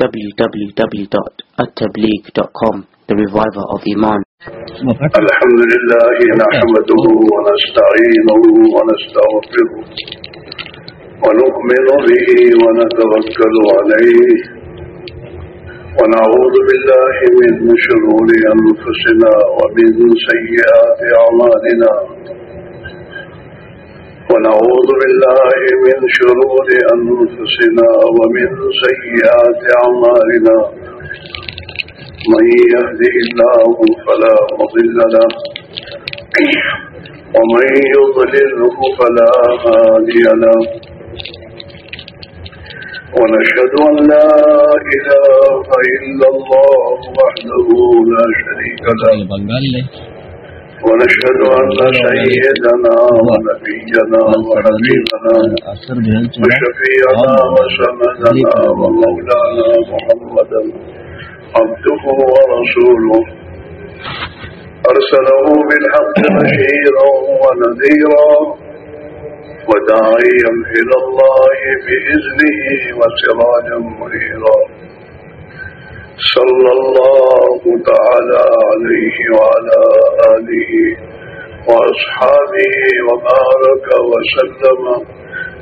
www.attableek.com The Reviver of Iman. الحمد لله نحمده ونستعينه ونستغفره ونؤمن به ونتوكل عليه ونعوذ بالله من شرور أنفسنا ومن سيئات أعمالنا ونعوذ بالله من شرور أنفسنا ومن سيئات أعمالنا. من يهده الله فلا مضل له ومن يضلله فلا هادي له. ونشهد أن لا إله إلا الله وحده لا شريك له. ونشهد أن سيدنا ونبينا وحبيبنا وشفيعنا وسندنا ومولانا محمدا عبده ورسوله. أرسله بالحق بشيرا ونذيرا وداعيا إلى الله بإذنه وسراجا منيرا. صلى الله تعالى عليه وعلى آله وأصحابه وبارك وسلم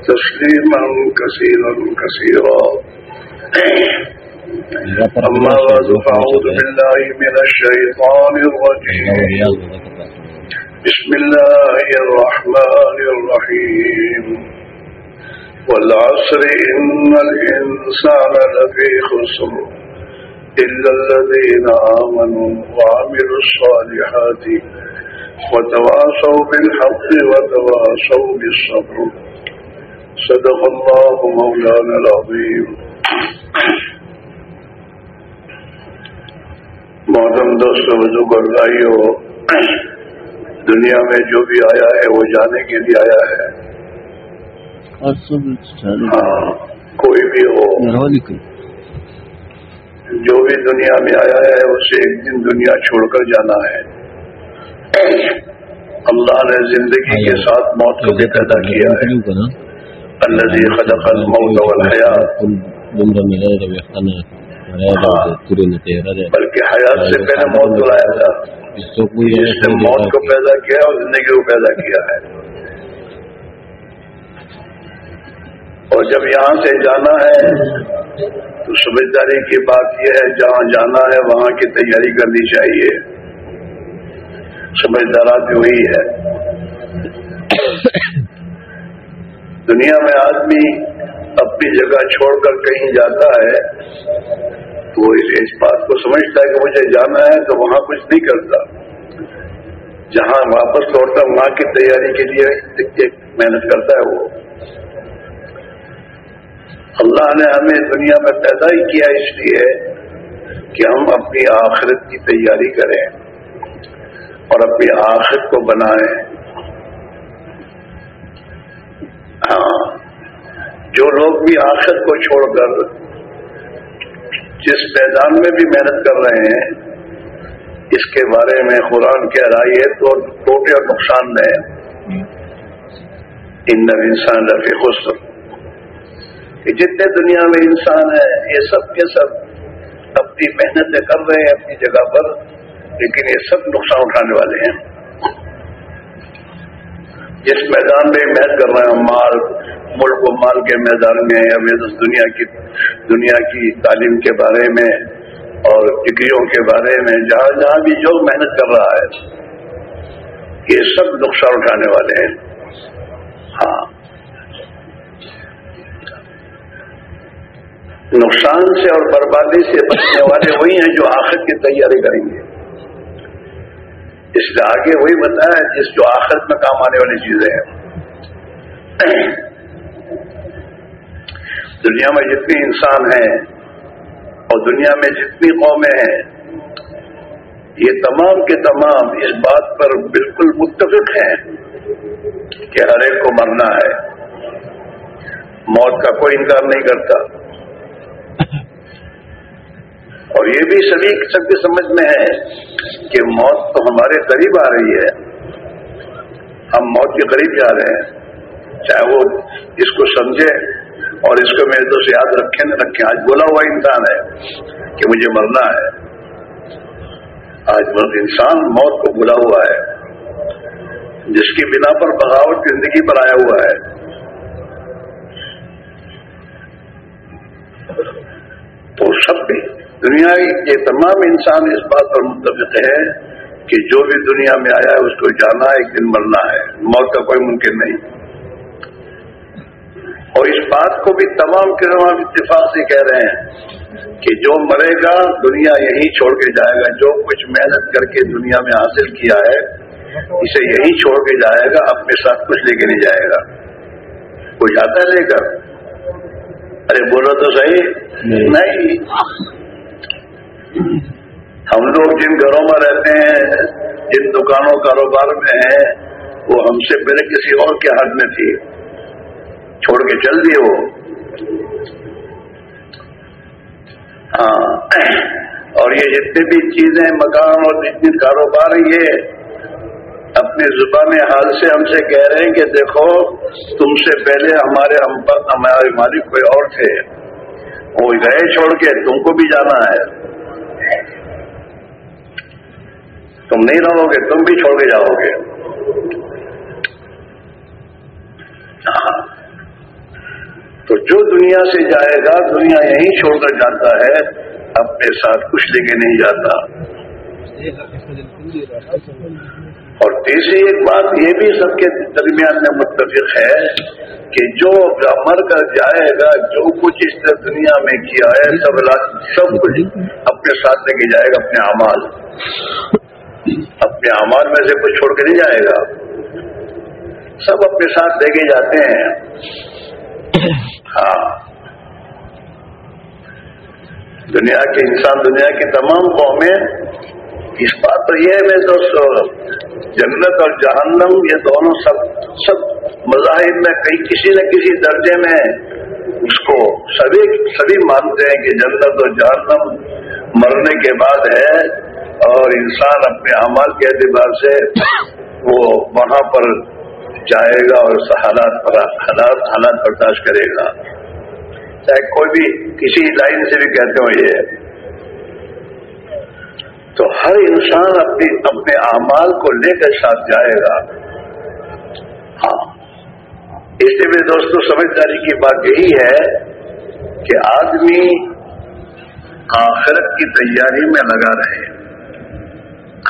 تسليما كثيرا كثيرا. أما بعد فأعوذ بالله من الشيطان الرجيم. بسم الله الرحمن الرحيم. والعصر إن الإنسان لفي خسر. إلا الذين آمنوا وعملوا الصالحات وتواصوا بالحق وتواصوا بالصبر. صدق الله مولانا العظيم. محتم دوستوں بزرگ بھائیو دنیا میں جو بھی آیا ہے وہ جانے کے لیے آیا ہے۔ ہاں کوئی بھی ہو۔ جو بھی دنیا میں آیا ہے اسے ایک دن دنیا چھوڑ کر جانا ہے۔ اللہ نے زندگی کے ساتھ موت کو بھی پیدا کیا ہے۔ اللہ خلق الموت والحیات۔ بلکہ حیات سے پہلے موت بلایا تھا۔ جس نے موت کو پیدا کیا اور زندگی کو پیدا کیا ہے۔ اور جب یہاں سے جانا ہے تو سمجھداری کی بات یہ ہے، جہاں جانا ہے، وہاں کی تیاری کرنی چاہیے۔ سمجھدارات وہی ہے۔ دنیا میں آدمی اپنی جگہ چھوڑ کر کہیں جاتا ہے، تو وہ اس بات کو سمجھتا ہے کہ مجھے جانا ہے، تو وہاں کچھ نہیں کرتا۔ جہاں واپس لوٹتا وہاں کی تیاری کے لیے محنت کرتا ہے وہ۔ اللہ نے ہمیں دنیا میں پیدا ہی کیا اس لیے کہ ہم اپنی آخرت کی تیاری کریں اور اپنی آخرت کو بنائیں۔ ہاں جو لوگ بھی آخرت کو چھوڑ کر جس میدان میں بھی محنت کر رہے ہیں اس کے بارے میں قرآن کہہ رہا ہے تو ٹوٹے اور نقصان میں ان انسان رفیع خوش کہ جتنے دنیا میں انسان ہیں، یہ سب کے سب اپنی محنتیں کر رہے ہیں، اپنی جگہ پر، لیکن یہ سب نقصان اٹھانے والے ہیں۔ جس میدان میں محنت کر رہے ہیں مال، ملک و مال کے میدان میں، یا دنیا کی دنیا کی تعلیم کے بارے میں اور ڈگریوں کے بارے میں، جہاں جہاں بھی جو محنت کر رہا ہے، یہ سب نقصان اٹھانے والے ہیں۔ ہاں۔ نقصان سے اور بربادی سے بچنے والے وہی ہیں جو آخر کی تیاری کریں گے۔ اس لیے آگے وہی بتایا جس جو آخر میں کام آنے والی چیزیں ہیں۔ دنیا میں جتنی انسان ہیں اور دنیا میں جتنی قومیں ہیں، یہ تمام کے تمام اس بات پر بالکل متفق ہیں کہ ہر ایک کو مرنا ہے۔ موت کا کوئی انکار نہیں کرتا۔ اور یہ بھی سبھی سب کی سمجھ میں ہے کہ موت تو ہمارے قریب آ رہی ہے۔ ہم موت کے قریب جا رہے ہیں۔ چاہے وہ اس کو سمجھے اور اس کو میرے دوست یاد رکھے نہ رکھے۔ آج بولا ہوا انسان ہے کہ مجھے مرنا ہے۔ آج انسان موت کو بلا ہوا ہے۔ جس کی بنا پر بغاوت زندگی پر آیا ہوا ہے۔ تو سب بھی دنیا کے تمام انسان اس بات پر متفق ہے کہ جو بھی دنیا میں آیا ہے، اس کو جانا ایک دن مرنا ہے۔ موت کا کوئی ممکن نہیں۔ اور اس بات کو بھی تمام کے اتفاق سے کہہ رہے ہیں کہ جو مرے گا، دنیا یہی چھوڑ کے جائے گا۔ جو کچھ محنت کر کے دنیا میں حاصل کیا ہے، اسے یہی چھوڑ کے جائے گا، اپنے ساتھ کچھ لے کے نہیں جائے گا۔ کوئی جاتا ہے لے کر؟ ارے بولو تو صحیح۔ نہیں۔ ہم لوگ جن گھروں میں رہتے ہیں، جن دکانوں کاروبار میں ہیں، وہ ہم سے پہلے کسی اور کے ہاتھ میں تھی چھوڑ کے چل دیے وہ۔ ہاں۔ اور یہ جتنے بھی چیزیں، مکان اور جتنی کاروبار یہ اپنی زبان حال سے ہم سے کہہ رہے ہیں کہ دیکھو، تم سے پہلے ہمارے ہم پر، ہمارے مالک کوئی اور تھے۔ وہ گئے چھوڑ کے، تم کو بھی جانا ہے۔ تم نہیں رہو گے، تم بھی چھوڑ کے جاؤ گے۔ ہاں۔ تو جو دنیا سے جائے گا، دنیا یہیں چھوڑ کر جاتا ہے، اپنے ساتھ کچھ لے کے نہیں جاتا۔ اور تیسری ایک بات یہ بھی سب کے درمیان میں متفق ہے کہ جو مر کر جائے گا، جو کچھ اس دنیا میں کیا ہے، سب سب کچھ اپنے ساتھ لے کے جائے گا، اپنے اعمال۔ اپنے اعمال میں سے کچھ چھوڑ کے نہیں جائے گا۔ سب اپنے ساتھ لے کے جاتے ہیں۔ ہاں۔ دنیا کے انسان، دنیا کی تمام قومیں، اس بات پر یہ ہے میں دوستو جنت اور جہنم، یہ دونوں سب سب مذاہب میں کئی کسی نہ کسی درجے میں اس کو سبھی سبھی مانتے ہیں کہ جنت اور جہنم مرنے کے بعد ہے۔ اور انسان اپنے اعمال کے اعتبار سے وہ وہاں پر جائے گا اور حالات پر حالات حالات برداشت کرے گا۔ چاہے کوئی بھی کسی لائن سے بھی کہتے ہو یہ۔ تو ہر انسان اپنی اپنے اعمال کو لے کر ساتھ جائے گا۔ ہاں۔ اس لیے میرے دوستوں سمجھداری کی بات یہی ہے کہ آدمی آخرت کی تیاری میں لگا رہے۔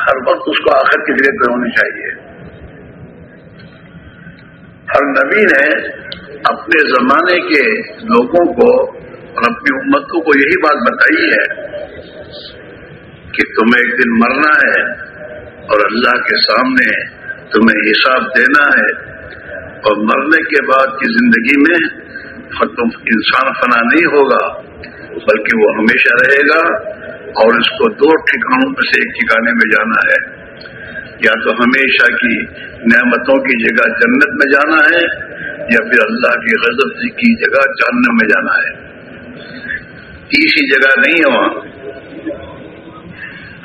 ہر وقت اس کو آخر کی فکر ہونی چاہیے۔ ہر نبی نے اپنے زمانے کے لوگوں کو اور اپنی امتوں کو یہی بات بتائی ہے کہ تمہیں ایک دن مرنا ہے اور اللہ کے سامنے تمہیں حساب دینا ہے اور مرنے کے بعد کی زندگی میں انسان فنا نہیں ہوگا، بلکہ وہ ہمیشہ رہے گا۔ اور اس کو دو ٹھکانوں میں سے ایک ٹھکانے میں جانا ہے۔ یا تو ہمیشہ کی نعمتوں کی جگہ جنت میں جانا ہے، یا پھر اللہ کی غضب کی جگہ جاننے میں جانا ہے۔ تیسری جگہ نہیں ہے وہاں۔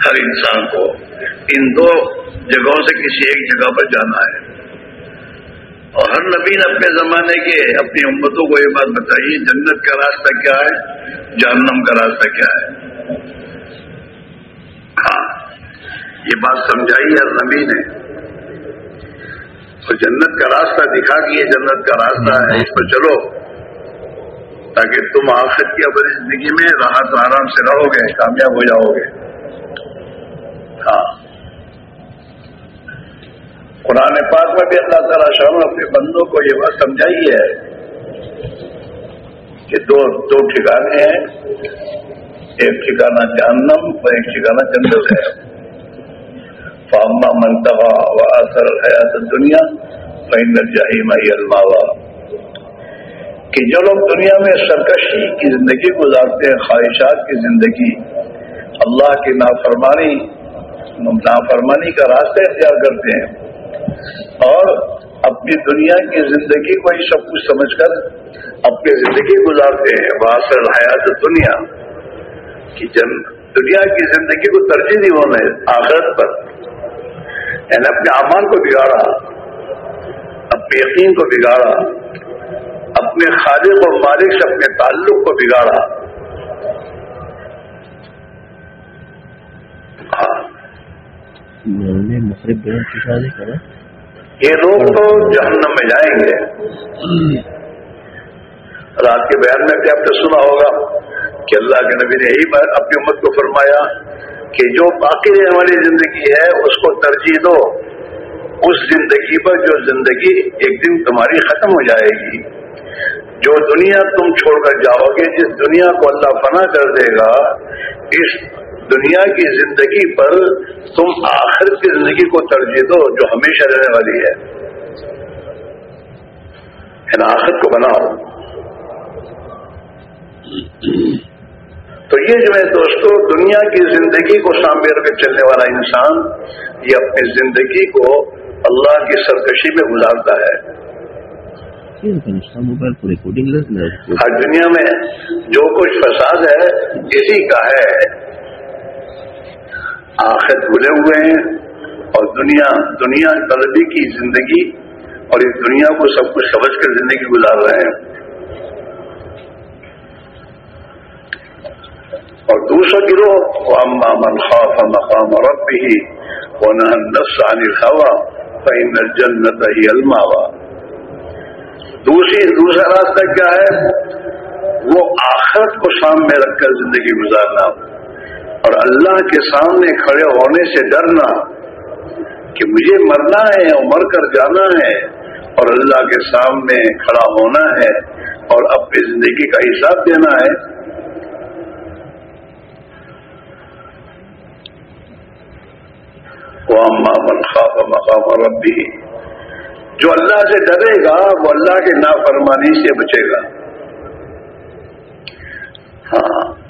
ہر انسان کو ان دو جگہوں سے کسی ایک جگہ پر جانا ہے۔ اور ہر نبی نے اپنے زمانے کے اپنی امتوں کو یہ بات بتائی، جنت کا راستہ کیا ہے، جہنم کا راستہ کیا ہے۔ یہ بات سمجھائی ہر نبی نے اور جنت کا راستہ دکھا کہ یہ جنت کا راستہ ہے، اس پر چلو۔ تاکہ تم آخر کی اپنی زندگی میں راحت آرام سے رہو گے، کامیاب ہو جاؤ گے۔ تھا قرآن پاک میں بھی اللہ تعالیٰ شاہ اپنے بندوں کو یہ بات سمجھائی ہے کہ دو دو ٹھکانے ہیں۔ ایک ٹھکانا جہنم اور ایک ٹھکانا جنگل ہے۔ فاما منتوا و اثر حیات دنیا فائن جاہی مائی الماوا کہ جو لوگ دنیا میں سرکشی کی زندگی گزارتے ہیں، خواہشات کی زندگی، اللہ کی نافرمانی نافرمانی کا راستہ اختیار کرتے ہیں اور اپنی دنیا کی زندگی کو ہی سب کچھ سمجھ کر اپنی زندگی گزارتے ہیں۔ واصل حیات دنیا کی جن دنیا کی زندگی کو ترجیح دی ہونے آخرت پر یعنی اپنے امان کو بگاڑا اپنے یقین کو بگاڑا اپنے خالق اور مالک سے اپنے تعلق کو بگاڑا۔ ہاں۔ یہ لوگ تو جہنم میں جائیں گے۔ رات کے بیان میں بھی آپ نے سنا ہوگا کہ اللہ کے نبی نے یہی اپنی امت کو فرمایا کہ جو باقی رہنے والی زندگی ہے، اس کو ترجیح دو۔ اس زندگی پر جو زندگی ایک دن تمہاری ختم ہو جائے گی۔ جو دنیا تم چھوڑ کر جاؤ گے، جس دنیا کو اللہ فنا کر دے گا، اس دنیا کی زندگی پر تم آخر کی زندگی کو ترجیح دو، جو ہمیشہ رہنے والی ہے۔ آخر کو بناؤ۔ تو یہ جو ہے دوستو، دنیا کی زندگی کو سامنے رکھ کے چلنے والا انسان یہ اپنی زندگی کو اللہ کی سرکشی میں گزارتا ہے۔ ہر دنیا میں جو کچھ فساد ہے، اسی کا ہے۔ آخر بھولے ہوئے ہیں اور دنیا دنیا طلبی کی زندگی اور اس دنیا کو سب کچھ سمجھ کر زندگی گزار رہے ہیں۔ اور دوسرا گروہ اما من خوف مقام ربه ونهى النفس عن الهوى فإن الجنة هي الماوى دوسری، دوسرا راستہ کیا ہے؟ وہ آخرت کو سامنے رکھ کر زندگی گزارنا۔ اور اللہ کے سامنے کھڑے ہونے سے ڈرنا کہ مجھے مرنا ہے اور مر کر جانا ہے اور اللہ کے سامنے کھڑا ہونا ہے اور اپنی زندگی کا حساب دینا ہے۔ من خواب مقام ربی۔ جو اللہ سے ڈرے گا، وہ اللہ کے نافرمانی سے بچے گا۔ ہاں۔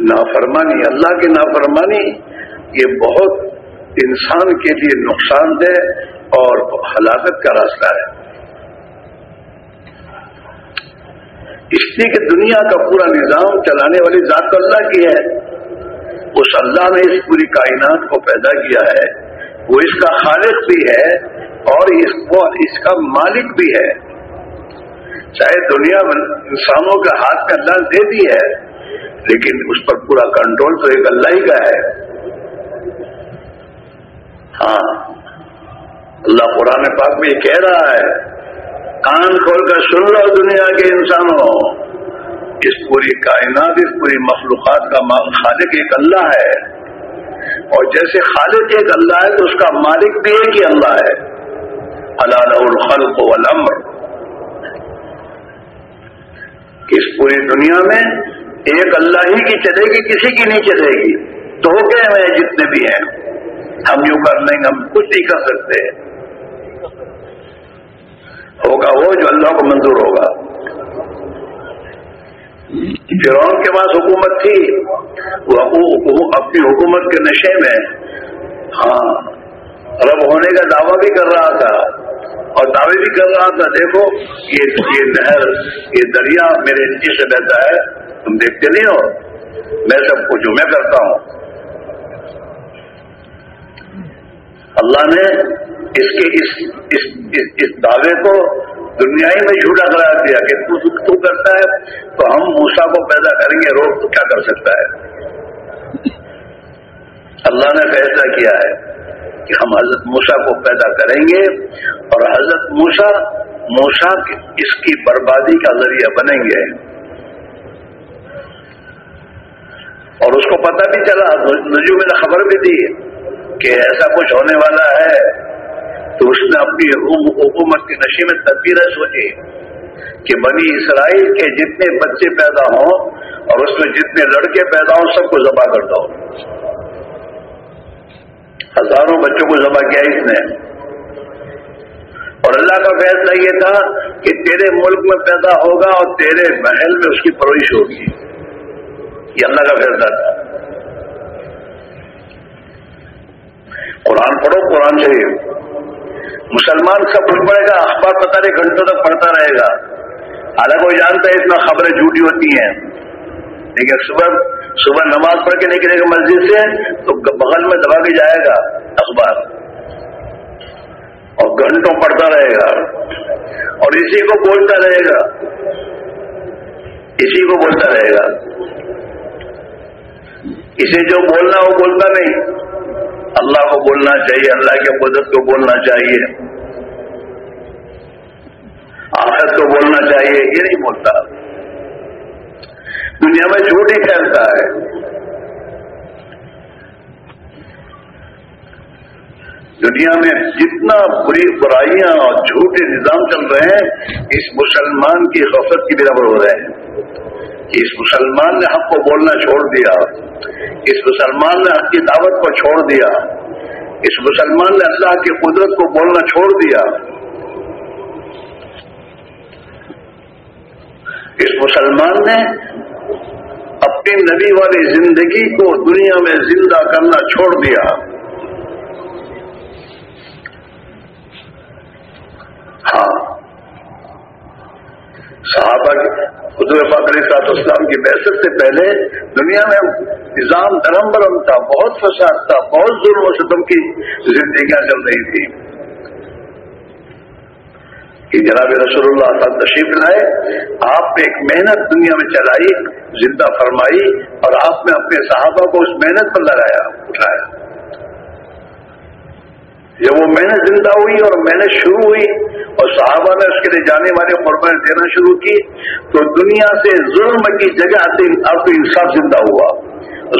نافرمانی، اللہ کی نافرمانی، یہ بہت انسان کے لیے نقصان دہ اور ہلاکت کا راستہ ہے۔ اس لیے کہ دنیا کا پورا نظام چلانے والی ذات تو اللہ کی ہے۔ اس اللہ نے اس پوری کائنات کو پیدا کیا ہے، وہ اس کا خالق بھی ہے اور اس کو اس کا مالک بھی ہے۔ چاہے دنیا انسانوں کے ہاتھ کا اللہ دے دی ہے، لیکن اس پر پورا کنٹرول تو ایک اللہ ہی کا ہے۔ ہاں اللہ قرآن پاک میں یہ کہہ رہا ہے، کان کھول کر سن لو دنیا کے انسانوں۔ اس پوری کائنات، اس پوری مخلوقات کا خالق ایک اللہ ہے۔ اور جیسے خالق ایک اللہ ہے، تو اس کا مالک بھی ایک ہی اللہ ہے۔ اللہ الخلق والامر اس پوری دنیا میں ایک اللہ ہی کی چلے گی، کسی کی نہیں چلے گی۔ تو ہو گئے ہیں جتنے بھی ہیں۔ ہم یوں کر لیں گے، ہم کچھ نہیں کر سکتے۔ ہوگا وہ جو اللہ کو منظور ہوگا۔ فرعون کے پاس حکومت تھی وہ اپنی حکومت کے نشے میں ہاں رب ہونے کا دعویٰ بھی کر رہا تھا۔ اور دعوے بھی کر رہا تھا دیکھو یہ یہ نہر یہ دریا میرے نیچے سے بہتا ہے تم دیکھتے نہیں ہو۔ میں سب کو میں کرتا ہوں۔ اللہ نے اس کے اس, اس, اس, اس دعوے کو دنیا ہی میں جھوٹا قرار دیا کہ تو تو کرتا ہے، تو ہم موسا کو پیدا کریں گے روز تو کیا کر سکتا ہے؟ اللہ نے فیصلہ کیا ہے کہ ہم حضرت موسا کو پیدا کریں گے اور حضرت موسا موسا اس کی بربادی کا ذریعہ بنیں گے۔ اور اس کو پتہ بھی چلا نجو میں نے خبر بھی دی کہ ایسا کچھ ہونے والا ہے۔ تو اس نے اپنی حکومت کی نشے میں تبدیل سوچی کہ بنی اسرائیل کے جتنے بچے پیدا ہوں اور اس میں جتنے لڑکے پیدا ہوں، سب کو ذبح کر دو۔ ہزاروں بچوں کو ذبح کیا اس نے۔ اور اللہ کا فیصلہ یہ تھا کہ تیرے ملک میں پیدا ہوگا اور تیرے محل میں اس کی پروش ہوگی۔ یہ اللہ کا فیصلہ تھا۔ قرآن پڑھو، قرآن شریف۔ مسلمان سب اٹھ پڑے گا، اخبار پتہ نہیں، گھنٹوں تک پڑھتا رہے گا۔ حالانکہ وہ جانتا ہے اتنا خبریں جھوٹی ہوتی ہیں۔ لیکن صبح صبح نماز پڑھ کے نکلے گا، مسجد سے، تو بغل میں دبا کے جائے گا اخبار۔ اور گھنٹوں پڑھتا رہے گا۔ اور اسی کو بولتا رہے گا۔ اسی کو بولتا رہے گا۔ اسے جو بولنا وہ بولتا نہیں۔ اللہ کو بولنا چاہیے، اللہ کے قدرت کو بولنا چاہیے۔ آخر کو بولنا چاہیے، یہ نہیں بولتا۔ دنیا میں جھوٹ ہی پھیلتا ہے۔ دنیا میں جتنا بری برائیاں اور جھوٹے نظام چل رہے ہیں، اس مسلمان کی غفلت کی برابر ہو رہے ہیں۔ اس مسلمان نے حق کو بولنا چھوڑ دیا، اس مسلمان نے حق کی دعوت کو چھوڑ دیا، اس مسلمان نے اللہ کی قدرت کو بولنا چھوڑ دیا۔ اس مسلمان نے اپنی نبی والی زندگی کو دنیا میں زندہ کرنا چھوڑ دیا۔ ہاں۔ صحابہ حضور علیہ سات اسلام کی بحثت سے پہلے دنیا میں نظام دھرم برم تھا، بہت فساد تھا، بہت ظلم و ستم کی زندگیاں چل رہی تھی۔ کہ جناب رسول اللہ صاحب تشریف لائے، آپ نے ایک محنت دنیا میں چلائی، زندہ فرمائی، اور آپ نے اپنے صحابہ کو اس محنت پر لگایا، اٹھایا۔ جب وہ محنت زندہ ہوئی اور محنت شروع ہوئی اور صحابہ نے اس کے لیے جانے والے قربان دینا شروع کی، تو دنیا سے ظلم کی جگہ اب تو انصاف زندہ ہوا،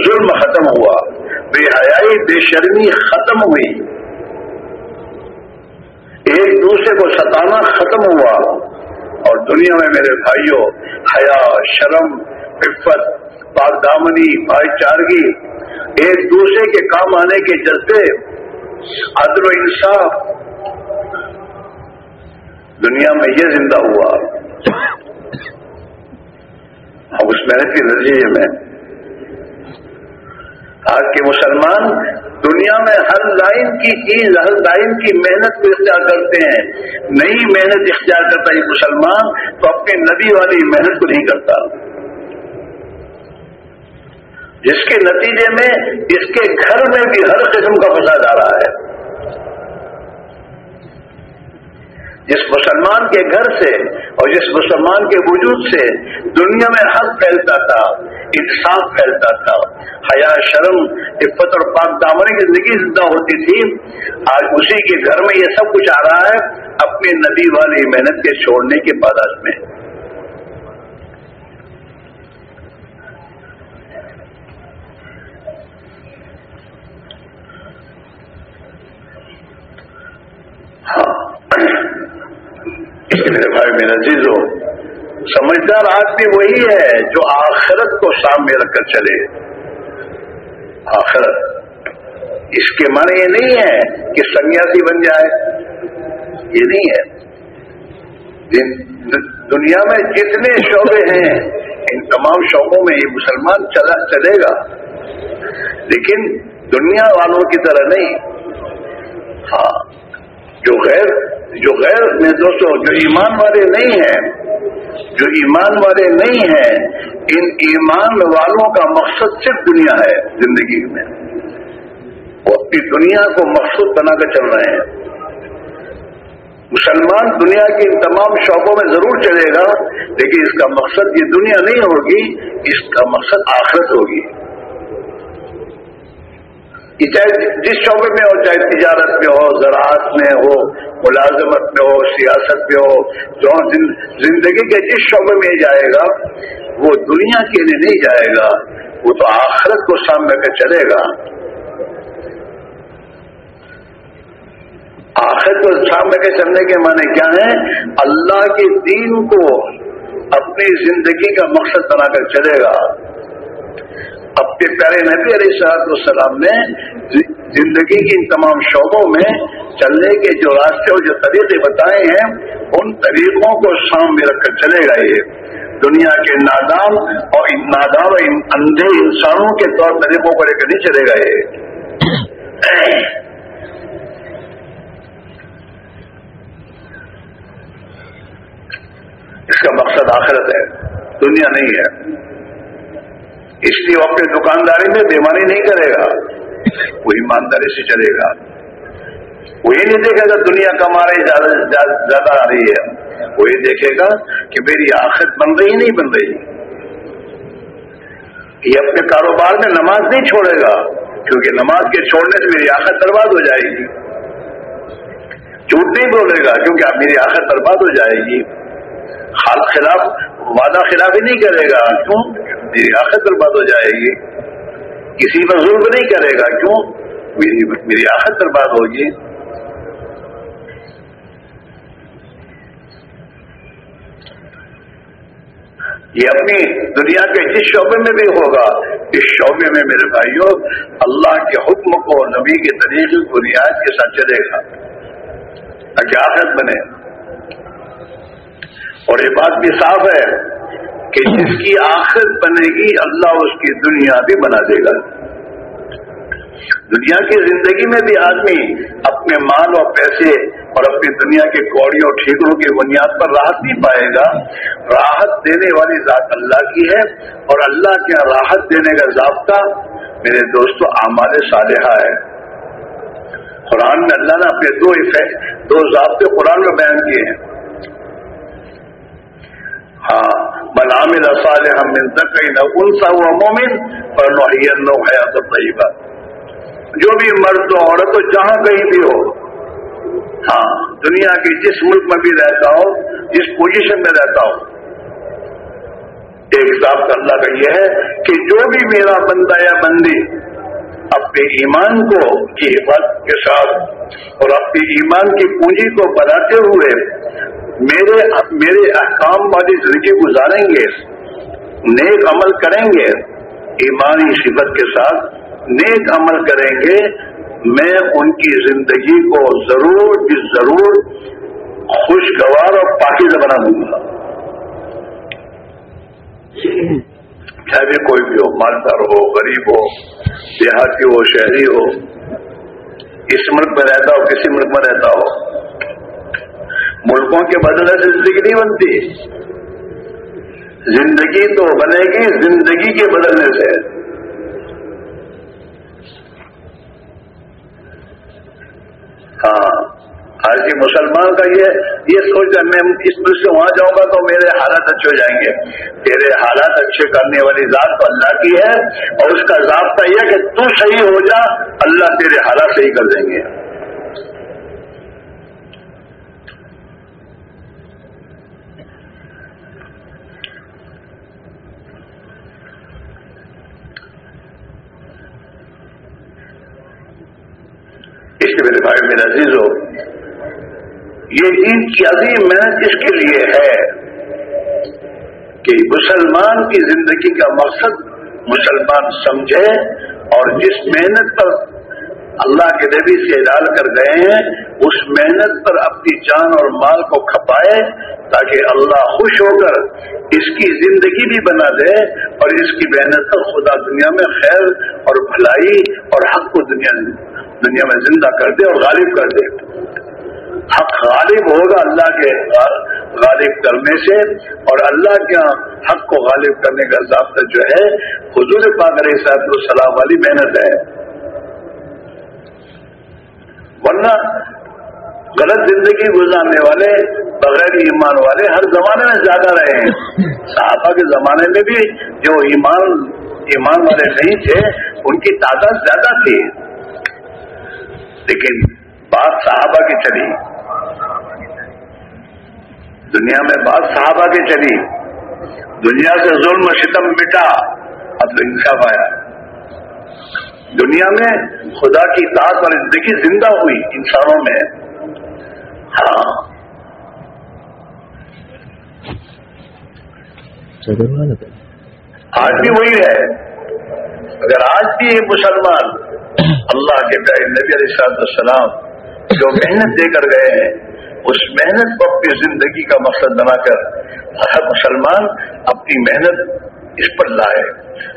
ظلم ختم ہوا، بے حیائی، بے شرمی ختم ہوئی۔ ایک دوسرے کو ستانا ختم ہوا۔ اور دنیا میں میرے بھائیوں حیا، شرم، عفت پاک دامنی بھائی چارگی، ایک دوسرے کے کام آنے کے جذبے عدل و انصاف. دنیا میں یہ زندہ ہوا. اب اس محنت کے نتیجے میں. آج کے مسلمان دنیا میں ہر لائن کی چیز، ہر لائن کی محنت کو اختیار کرتے ہیں. نئی محنت اختیار کرتا ہے مسلمان تو اپنے نبی والی محنت کو نہیں کرتا. جس کے نتیجے میں اس کے گھر میں بھی ہر قسم کا فساد آ رہا ہے۔ جس مسلمان کے گھر سے اور جس مسلمان کے وجود سے دنیا میں حق پھیلتا تھا، انصاف پھیلتا تھا، حیا، شرم، عفت اور پاک دامن کی زندگی زندہ ہوتی تھی، آج اسی کے گھر میں یہ سب کچھ آ رہا ہے اپنی نبی والی محنت کے چھوڑنے کے بعد میں۔ میرے بھائی میرا عزیز ہو سمجھدار آدمی وہی ہے جو آخرت کو سامنے رکھ کر چلے۔ آخرت اس کے معنی یہ نہیں ہے کہ سنیاسی بن جائے۔ یہ نہیں ہے۔ دنیا میں جتنے شعبے ہیں، ان تمام شعبوں میں یہ مسلمان چلا، چلے گا۔ لیکن دنیا والوں کی طرح نہیں۔ ہاں۔ جو غیر جو غیر میں دوستوں جو ایمان والے نہیں ہیں، جو ایمان والے نہیں ہیں، ان ایمان والوں کا مقصد صرف دنیا ہے، زندگی میں۔ وہ اپنی دنیا کو مقصود بنا کر چل رہے ہیں۔ مسلمان دنیا کے ان تمام شعبوں میں ضرور چلے گا، لیکن اس کا مقصد یہ دنیا نہیں ہوگی، اس کا مقصد آخرت ہوگی۔ چاہے جس شعبے میں ہو، چاہے تجارت میں ہو، زراعت میں ہو، ملازمت میں ہو، سیاست میں ہو، جو زندگی کے جس شعبے میں جائے گا، وہ دنیا کے لیے نہیں جائے گا، وہ تو آخرت کو سامنے کر چلے گا۔ آخرت کو سامنے کے چلنے کے معنی کیا ہے اللہ کے دین کو اپنی زندگی کا مقصد بنا کر چلے گا۔ اپنے پیارے نبی علیہ صاحب السلام نے زندگی کی ان تمام شعبوں میں چلنے کے جو راستے اور جو طریقے بتائے ہیں، ان طریقوں کو سامنے رکھ کر چلے گا یہ دنیا کے نادام اور ان نادام اور ان اندھے انسانوں کے طور طریقوں کو لے کر نہیں چلے گا یہ اس کا مقصد آخرت ہے، دنیا نہیں ہے۔ اس لیے وہ اپنی دکانداری میں بیماری نہیں کرے گا۔ وہ ایمانداری سے چلے گا۔ وہ یہ نہیں دیکھے گا دنیا کما رہی زیادہ آ رہی ہے۔ وہ یہ دیکھے گا کہ میری آخت بن رہی نہیں بن رہی۔ یہ اپنے کاروبار میں نماز نہیں چھوڑے گا، کیونکہ نماز کے چھوڑنے سے میری آخت برباد ہو جائے گی۔ جھوٹ نہیں بولے گا، کیونکہ اب میری آخر برباد ہو جائے گی۔ حال خلاف وعدہ خلاف ہی نہیں کرے گا۔ کیوں؟ میری آخر برباد ہو جائے گی۔ کسی پر ظلم نہیں کرے گا۔ کیوں؟ میری میری آخر برباد ہوگی۔ یہ اپنی دنیا کے جس شعبے میں بھی ہوگا، اس شعبے میں میرے بھائیوں، اللہ کے حکم کو نبی کے طریقے کو رعایت کے ساتھ چلے گا۔ تاکہ آخر بنے۔ اور یہ بات بھی صاف ہے۔ کہ جس کی آخر بنے گی، اللہ اس کی دنیا بھی بنا دے گا۔ دنیا کی زندگی میں بھی آدمی اپنے مال اور پیسے اور اپنی دنیا کے کوڑیوں اور ٹھیکروں کی بنیاد پر راحت نہیں پائے گا۔ راحت دینے والی ذات اللہ کی ہے اور اللہ کے راحت دینے کا ضابطہ میرے دوستوں اعمال صالحہ ہے۔ قرآن میں اللہ نے اپنے دو دو ضابطے قرآن میں بیان کیے ہیں۔ ہاں بلام رسال ہم نہ ان سا ہوا مومن پر نو حیات طیبہ جو بھی مرد ہو عورت ہو، جہاں کہیں بھی ہو ہاں دنیا کے جس ملک میں بھی رہتا ہو، جس پوزیشن میں رہتا ہو، ایک صاحب اللہ کا یہ ہے کہ جو بھی میرا بندہ یا بندی اپنے ایمان کو کی حفاظت کے ساتھ اور اپنی ایمان کی پونجی کو بناتے ہوئے میرے میرے احکام والی زندگی گزاریں گے، نیک عمل کریں گے، ایمانی صفت کے ساتھ نیک عمل کریں گے، میں ان کی زندگی کو ضرور بھی ضرور خوشگوار اور پاکیزہ بنا دوں گا۔ چاہے بھی کوئی بھی ہو، مالدار ہو، غریب ہو، دیہاتی ہو، شہری ہو، اس ملک میں رہتا ہو، کسی ملک میں رہتا ہو ملکوں کے بدلے سے زندگی نہیں بنتی۔ زندگی تو بنے گی زندگی کے بدلنے سے۔ ہاں آج کے مسلمان کا یہ یہ سوچ میں اس ملک سے وہاں جاؤں گا تو میرے حالات اچھے ہو جائیں گے۔ تیرے حالات اچھے کرنے والی ذات تو اللہ کی ہے اور اس کا ضابطہ یہ کہ تو صحیح ہو جا، اللہ تیرے حالات صحیح کر دیں گے۔ میرے بھائی میرا عزیز ہو، یہ دین کی عظیم محنت اس کے لیے ہے؟ کہ مسلمان کی زندگی کا مقصد مسلمان سمجھے اور جس محنت پر اللہ کے نبی سے ڈال کر گئے ہیں، اس محنت پر اپنی جان اور مال کو کھپائے تاکہ اللہ خوش ہو کر اس کی زندگی بھی بنا دے اور اس کی محنت پر خدا دنیا میں خیر اور بھلائی اور حق کو دنیا دنیا میں زندہ کر دے اور غالب کر دے۔ حق غالب ہوگا اللہ کے غالب کرنے سے، اور اللہ کے ہاں حق کو غالب کرنے کا ضابطہ جو ہے، حضور پاک علیہ صاحب السلام والی محنت ہے۔ ورنہ غلط زندگی گزارنے والے، بغیر ایمان والے ہر زمانے میں زیادہ رہے ہیں۔ صحابہ کے زمانے میں بھی جو ایمان ایمان والے نہیں تھے، ان کی تعداد زیادہ تھی۔ لیکن بات صحابہ کی چلی۔ دنیا میں بات صحابہ کی چلی۔ دنیا سے ظلم و شتم مٹا۔ اب تو انصاف آیا۔ دنیا میں خدا کی طاقت اور زندگی زندہ ہوئی انسانوں میں۔ ہاں۔ آج بھی وہی ہے۔ اگر آج بھی مسلمان اللہ کے نبی علیہ السلام جو محنت دے کر گئے ہیں، اس محنت کو اپنی زندگی کا مقصد بنا کر ہر مسلمان اپنی محنت اس پر لائے۔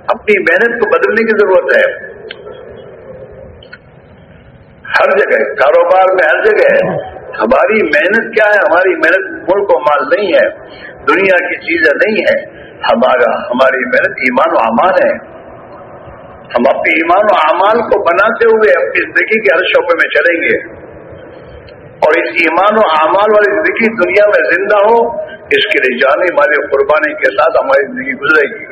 اپنی محنت کو بدلنے کی ضرورت ہے۔ ہر جگہ، کاروبار میں ہر جگہ ہے۔ ہماری محنت کیا ہے؟ ہماری محنت ملک و مال نہیں ہے۔ دنیا کی چیزیں نہیں ہے ہمارا، ہماری محنت ایمان و امان ہے۔ ہم اپنے ایمان و امان کو بناتے ہوئے اپنی زندگی کے ہر شعبے میں چلیں گے۔ اور اس ایمان و اعمال والی زندگی دنیا میں زندہ ہو، اس کے لیے جانے والے قربانی کے ساتھ ہماری زندگی گزرے گی۔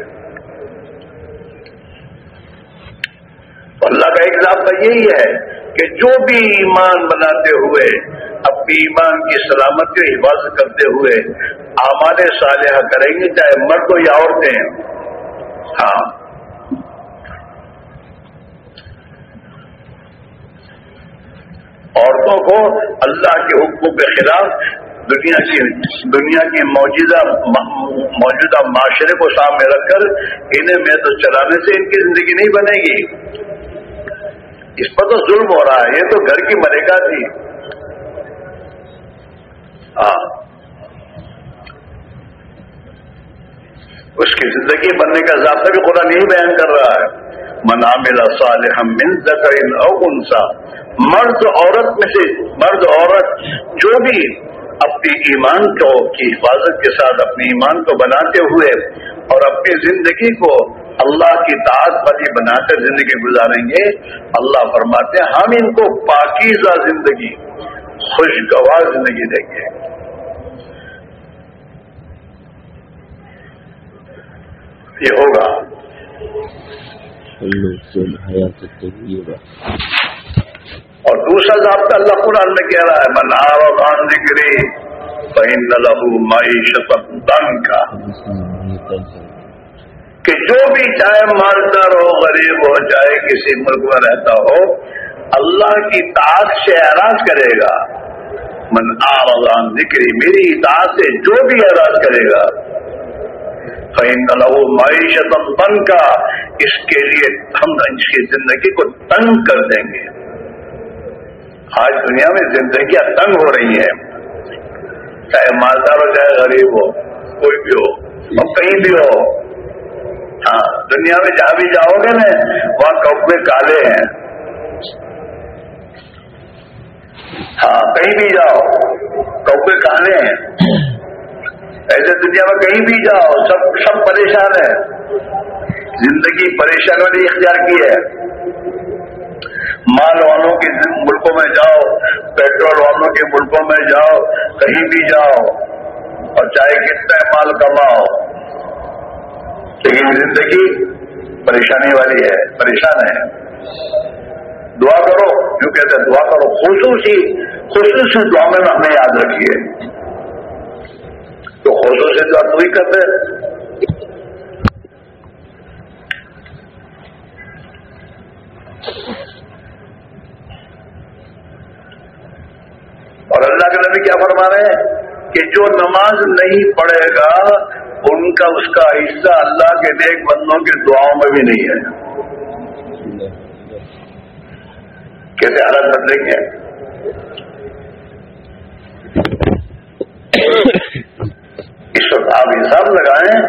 اللہ کا ایک ضابطہ یہی ہے کہ جو بھی ایمان بناتے ہوئے، اپنی ایمان کی سلامتی و حفاظت کرتے ہوئے آماد صالحہ کریں گے، چاہے مرد ہو یا عورتیں۔ ہاں۔ عورتوں کو اللہ کے حکم کے خلاف دنیا کی دنیا کی موجودہ موجودہ معاشرے کو سامنے رکھ کر انہیں میں تو چلانے سے ان کی زندگی نہیں بنے گی۔ اس پر تو ظلم ہو رہا ہے۔ یہ تو گھر کی ملکہ تھی۔ ہاں۔ اس کی زندگی بننے کا ضابطہ بھی خدا نہیں بیان کر رہا ہے۔ منامل صالح من ذکر او انسا مرد عورت میں سے مرد عورت جو بھی اپنی ایمان کو کی حفاظت کے ساتھ اپنے ایمان کو بناتے ہوئے اور اپنی زندگی کو اللہ کی دعت والی بنا کر زندگی گزاریں گے، اللہ فرماتے ہیں، ہم ان کو پاکیزہ زندگی، خوشگوار زندگی دیں گے۔ یہ ہوگا۔ اور دوسرا ضابطہ اللہ قرآن میں کہہ رہا ہے منار اور نکری بہن لہو معیشت دن کا کہ جو بھی چاہے مالدار ہو، غریب ہو، چاہے کسی ملک میں رہتا ہو، اللہ کی تعداد سے اعراض کرے گا۔ من آران ذکری، میری اطاعت سے جو بھی اعراض کرے گا۔ فہم لہو معیشت بن کا اس کے لیے ہم اس کی زندگی کو تنگ کر دیں گے۔ آج دنیا میں زندگیاں تنگ ہو رہی ہیں۔ چاہے مالدار ہو، چاہے غریب ہو، کوئی بھی ہو، اور کہیں بھی ہو۔ ہاں دنیا میں جہاں بھی جاؤ گے نا، وہاں کپڑے کالے ہیں۔ ہاں کہیں بھی جاؤ کپڑے کالے ہیں۔ ایسے دنیا میں کہیں بھی جاؤ، سب سب پریشان ہیں۔ زندگی پریشان والی اختیار کی ہے۔ مال والوں کے ملکوں میں جاؤ پیٹرول والوں کے ملکوں میں جاؤ، کہیں بھی جاؤ، اور چاہے کتنا مال کماؤ۔ لیکن زندگی پریشانی والی ہے، پریشان ہے۔ دعا کرو، جو کہتے ہیں، دعا کرو۔ خصوصی خصوصی دعا میں ہمیں یاد رکھیے۔ تو خصوصی دعا تو ہی کرتے اور اللہ کے نبی کیا فرما رہے ہیں کہ جو نماز نہیں پڑھے گا، ان کا اس کا حصہ اللہ کے نیک بندوں کے دعاؤں میں بھی نہیں ہے۔ کیسے حالت بدلیں گے؟ اس وقت آپ حساب لگائیں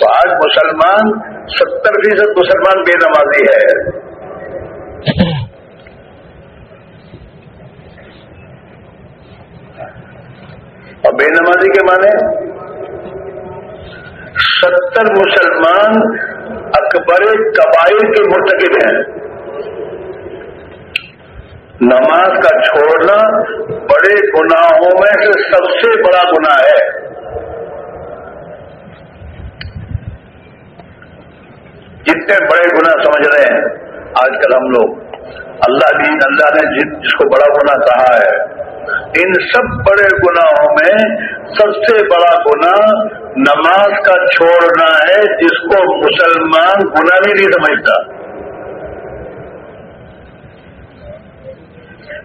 تو آج مسلمان ستر فیصد مسلمان بے نمازی ہے۔ اور بے نمازی کے معنی ستر مسلمان اکبر قبائل کے مرتکب ہیں۔ نماز کا چھوڑنا بڑے گناہوں میں سے سب سے بڑا گناہ ہے۔ جتنے بڑے گناہ سمجھ رہے ہیں، آج کل ہم لوگ اللہ بھی اللہ نے جس کو بڑا گناہ کہا ہے ان سب بڑے گناہوں میں سب سے بڑا گناہ نماز کا چھوڑنا ہے، جس کو مسلمان گناہ بھی نہیں سمجھتا۔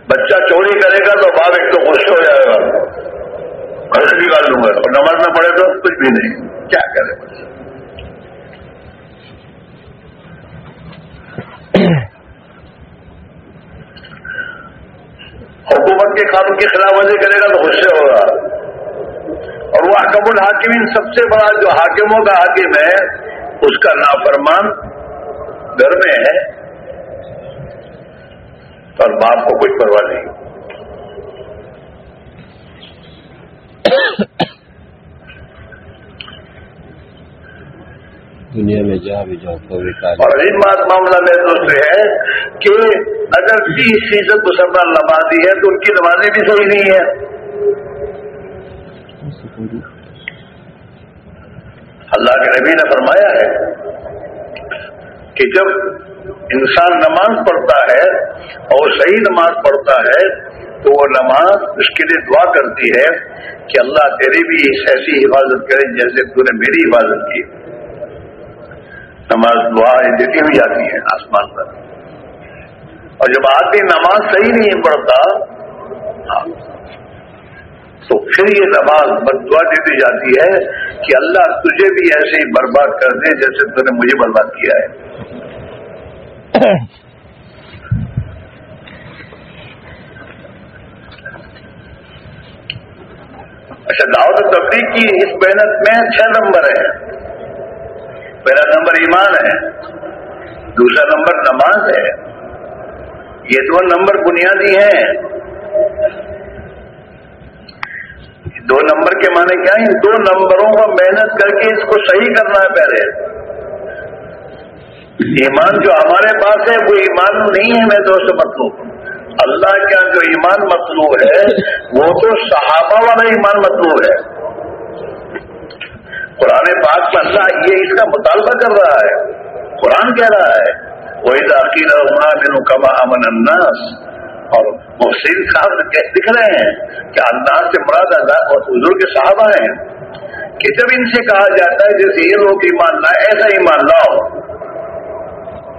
بچہ چوری کرے گا تو بعد ایک تو غصے ہو جائے گا۔ گھر نکال لوں گا اور نماز میں پڑے تو کچھ بھی نہیں۔ کیا کرے بچہ؟ کے قانون کی خلاف ورزی کرے گا تو غصے ہوگا۔ اور وہ حکم الحاکمین سب سے بڑا جو حاکموں کا حاکم ہے، اس کا نافرمان گھر میں ہے۔ اور باپ کو کوئی پرواہ نہیں۔ دنیا میں جہاں بھی جاؤ تو بھی اور عظیم بات معاملہ میں دوست ہے کہ اگر تیس فیصد مسلمان نمازی ہے تو ان کی نمازیں بھی صحیح نہیں ہے اللہ کے نبی نے فرمایا ہے کہ جب انسان نماز پڑھتا ہے اور صحیح نماز پڑھتا ہے تو وہ نماز اس کے لیے دعا کرتی ہے کہ اللہ تیری بھی ایسی حفاظت کرے جیسے تو نے میری حفاظت کی۔ نماز دعا دیتی ہوئی جاتی ہے آسمان پر۔ اور جب آدمی نماز صحیح نہیں پڑھتا ہاں، تو پھر یہ نماز بد دعا دیتی جاتی ہے کہ اللہ تجھے بھی ایسے ہی برباد کر دے جیسے تو نے مجھے برباد کیا ہے۔ اچھا دعوت تفریح کی اس محنت میں چھ نمبر ہے پہلا نمبر ایمان ہے، دوسرا نمبر نماز ہے۔ یہ دو نمبر بنیادی ہیں۔ دو نمبر کے معنی کیا ہے دو نمبروں کو محنت کر کے اس کو صحیح کرنا ہے پہلے۔ ایمان جو ہمارے پاس ہے، وہ ایمان نہیں ہے میں دوست مطلوب۔ اللہ کا جو ایمان مطلوب ہے، وہ تو صحابہ والا ایمان مطلوب ہے۔ قرآن پاک میں اللہ یہ اس کا مطالبہ کر رہا ہے۔ قرآن کہہ رہا ہے وہی عقید مینو کما امن اناس اور محسن صاحب دکھ رہے ہیں کہ انداز سے مراد اللہ اور حضور کے صحابہ ہیں کہ جب ان سے کہا جاتا ہے، جیسے یہ لوگ ایمان لائے، ایسا ایمان لاؤ۔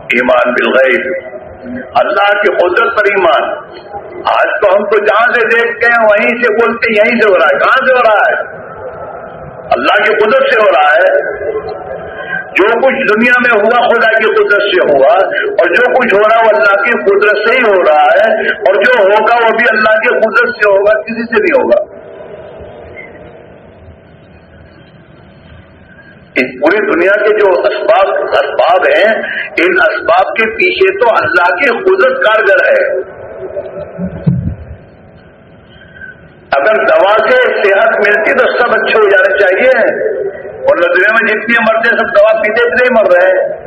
ایمان بالغیب۔ اللہ کی قدرت پر ایمان۔ آج تو ہم تو جہاں سے دیکھتے ہیں، وہیں سے بولتے ہیں، یہیں سے ہو رہا ہے، کہاں سے ہو رہا ہے؟ اللہ کی قدرت سے ہو رہا ہے۔ جو کچھ دنیا میں ہوا خدا کی قدرت سے ہوا، اور جو کچھ ہو رہا ہے وہ اللہ کی قدرت سے ہی ہو رہا ہے، اور جو ہوگا وہ بھی اللہ کی قدرت سے ہوگا، کسی سے نہیں ہوگا۔ ان پوری دنیا کے جو اسباب اسباب ہیں، ان اسباب کے پیچھے تو اللہ کی قدرت کارگر ہے۔ اگر دوا سے صحت ملتی تو سب اچھے ہو چاہیے اور دنیا میں جتنے مرتے سب دوا پیتے اتنے ہی مر رہے ہیں۔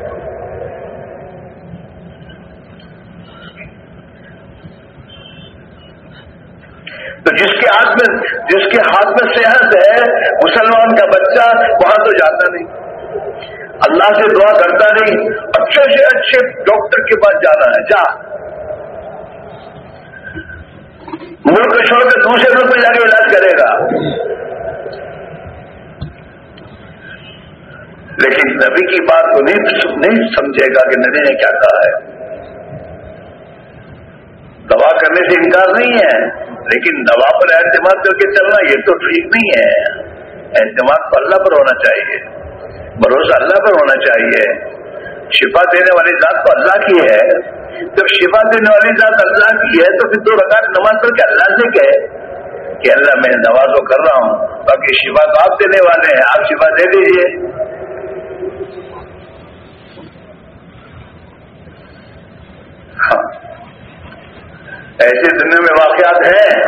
تو جس کے ہاتھ میں جس کے ہاتھ میں صحت ہے، مسلمان کا بچہ وہاں تو جاتا نہیں۔ اللہ سے دعا کرتا نہیں۔ اچھے سے اچھے ڈاکٹر کے پاس جانا ہے۔ جا۔ ملک چھوڑ کے دوسرے ملک میں جا کے علاج کرے گا۔ لیکن نبی کی بات کو نہیں سمجھے گا کہ نبی نے کیا کہا ہے۔ دوا کرنے سے انکار نہیں ہے، لیکن دوا پر اعتماد کر کے چلنا یہ تو ٹھیک نہیں ہے۔ اعتماد تو اللہ پر ہونا چاہیے۔ بھروسہ اللہ پر ہونا چاہیے۔ شفا دینے والی ذات تو اللہ کی ہے۔ جب شفا دینے والی ذات اللہ کی ہے تو پھر دو رکعت نماز کر کے اللہ سے کہے کہ اللہ میں دوا تو کر رہا ہوں، باقی شفا تو آپ دینے والے ہیں، آپ شفا دے دیجیے ایسی دنیا میں واقعات ہیں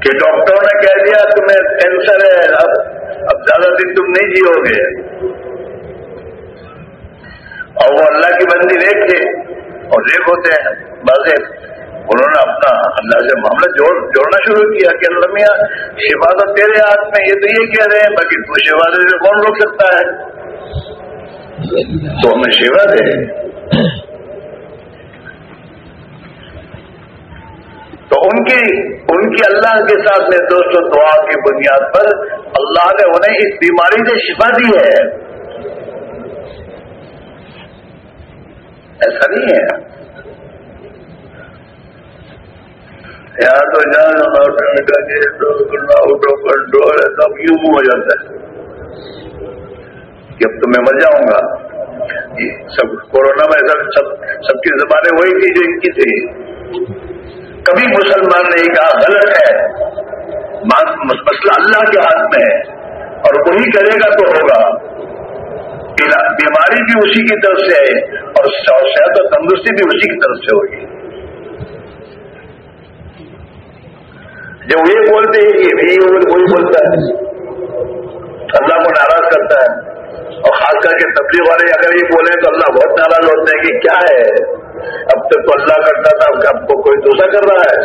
کہ ڈاکٹروں نے کہہ دیا تمہیں کینسر ہے، اب اب زیادہ دن تم نہیں جیو گے۔ اور وہ اللہ کی بندی دیکھے اور دیکھ ہوتے ہیں۔ بس انہوں نے اپنا اللہ سے معاملہ جوڑ جوڑنا شروع کیا کہ اللہ میاں شفا تو تیرے ہاتھ میں، یہ تو یہ کہہ رہے ہیں باقی تو شیوا دے کون روک سکتا ہے؟ تو ہمیں شیوا دے۔ تو ان کی ان کی اللہ کے ساتھ میں دوستوں دعا کی بنیاد پر اللہ نے انہیں اس بیماری سے شفا دی ہے۔ ایسا نہیں ہے۔ یہاں تو جہاں آؤٹ آف کنٹرول ہے یوں ہو جاتا ہے۔ کہ اب تو میں مر جاؤں گا۔ سب کورونا میں سب سب کی زبانیں وہی تھی جو ان کی تھی۔ کبھی مسلمان نے کہا، غلط ہے۔ مسئلہ اللہ کے ہاتھ میں ہے۔ اور وہی کرے گا تو ہوگا۔ بیماری بھی اسی کی طرف سے ہے اور صحت اور تندرستی بھی اسی کی طرف سے ہوگی۔ جب یہ بولتے ہیں یہ بھی وہی بولتا ہے۔ اللہ کو ناراض کرتا ہے۔ اور خاص کر کے تبلیغ والے اگر یہ بولے تو اللہ بہت ناراض ہوتے ہیں کہ کیا ہے؟ اب تک تو اللہ کرتا تھا، اب کو کوئی دوسرا کر رہا ہے؟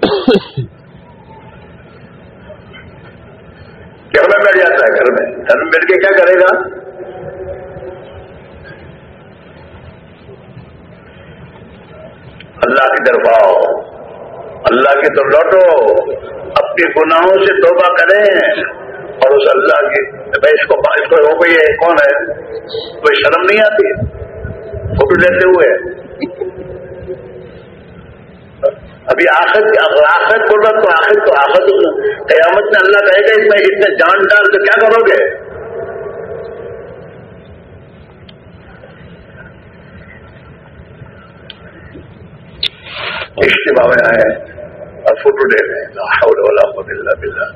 گھر میں بیٹھ جاتا ہے گھر میں گھر میں بیٹھ کے کیا کرے گا؟ اللہ کی طرف آؤ، اللہ کی طرف لوٹو، اپنے گناہوں سے توبہ کریں اور اس اللہ کی بھائی اس کو اس کو وہ کوئی کون ہے؟ کوئی شرم نہیں آتی؟ فوٹو لیتے ہوئے۔ ابھی آخر آخر بول رہا تو آخر تو آخر قیامت میں اللہ کہے گا، اس میں اتنے جان ڈال تو کیا کرو گے؟ اجتماع میں آئے اور فوٹو لے رہے ہیں حول ولا قوت الا باللہ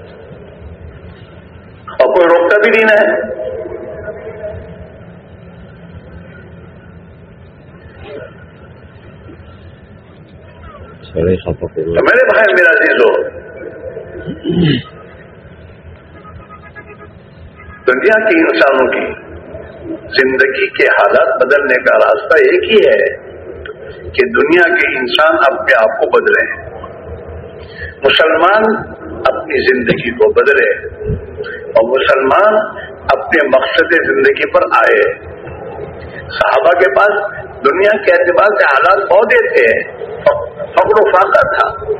اور کوئی روکتا بھی نہیں ہے۔ میرے بھائی میرا عزیز ہو۔ دنیا کی انسانوں کی زندگی کے حالات بدلنے کا راستہ ایک ہی ہے کہ دنیا کے انسان اپنے آپ کو بدلے مسلمان اپنی زندگی کو بدلے۔ اور مسلمان اپنے مقصد زندگی پر آئے۔ صحابہ کے پاس دنیا کے اعتبار سے حالات پودے تھے فخر و فاقہ تھا۔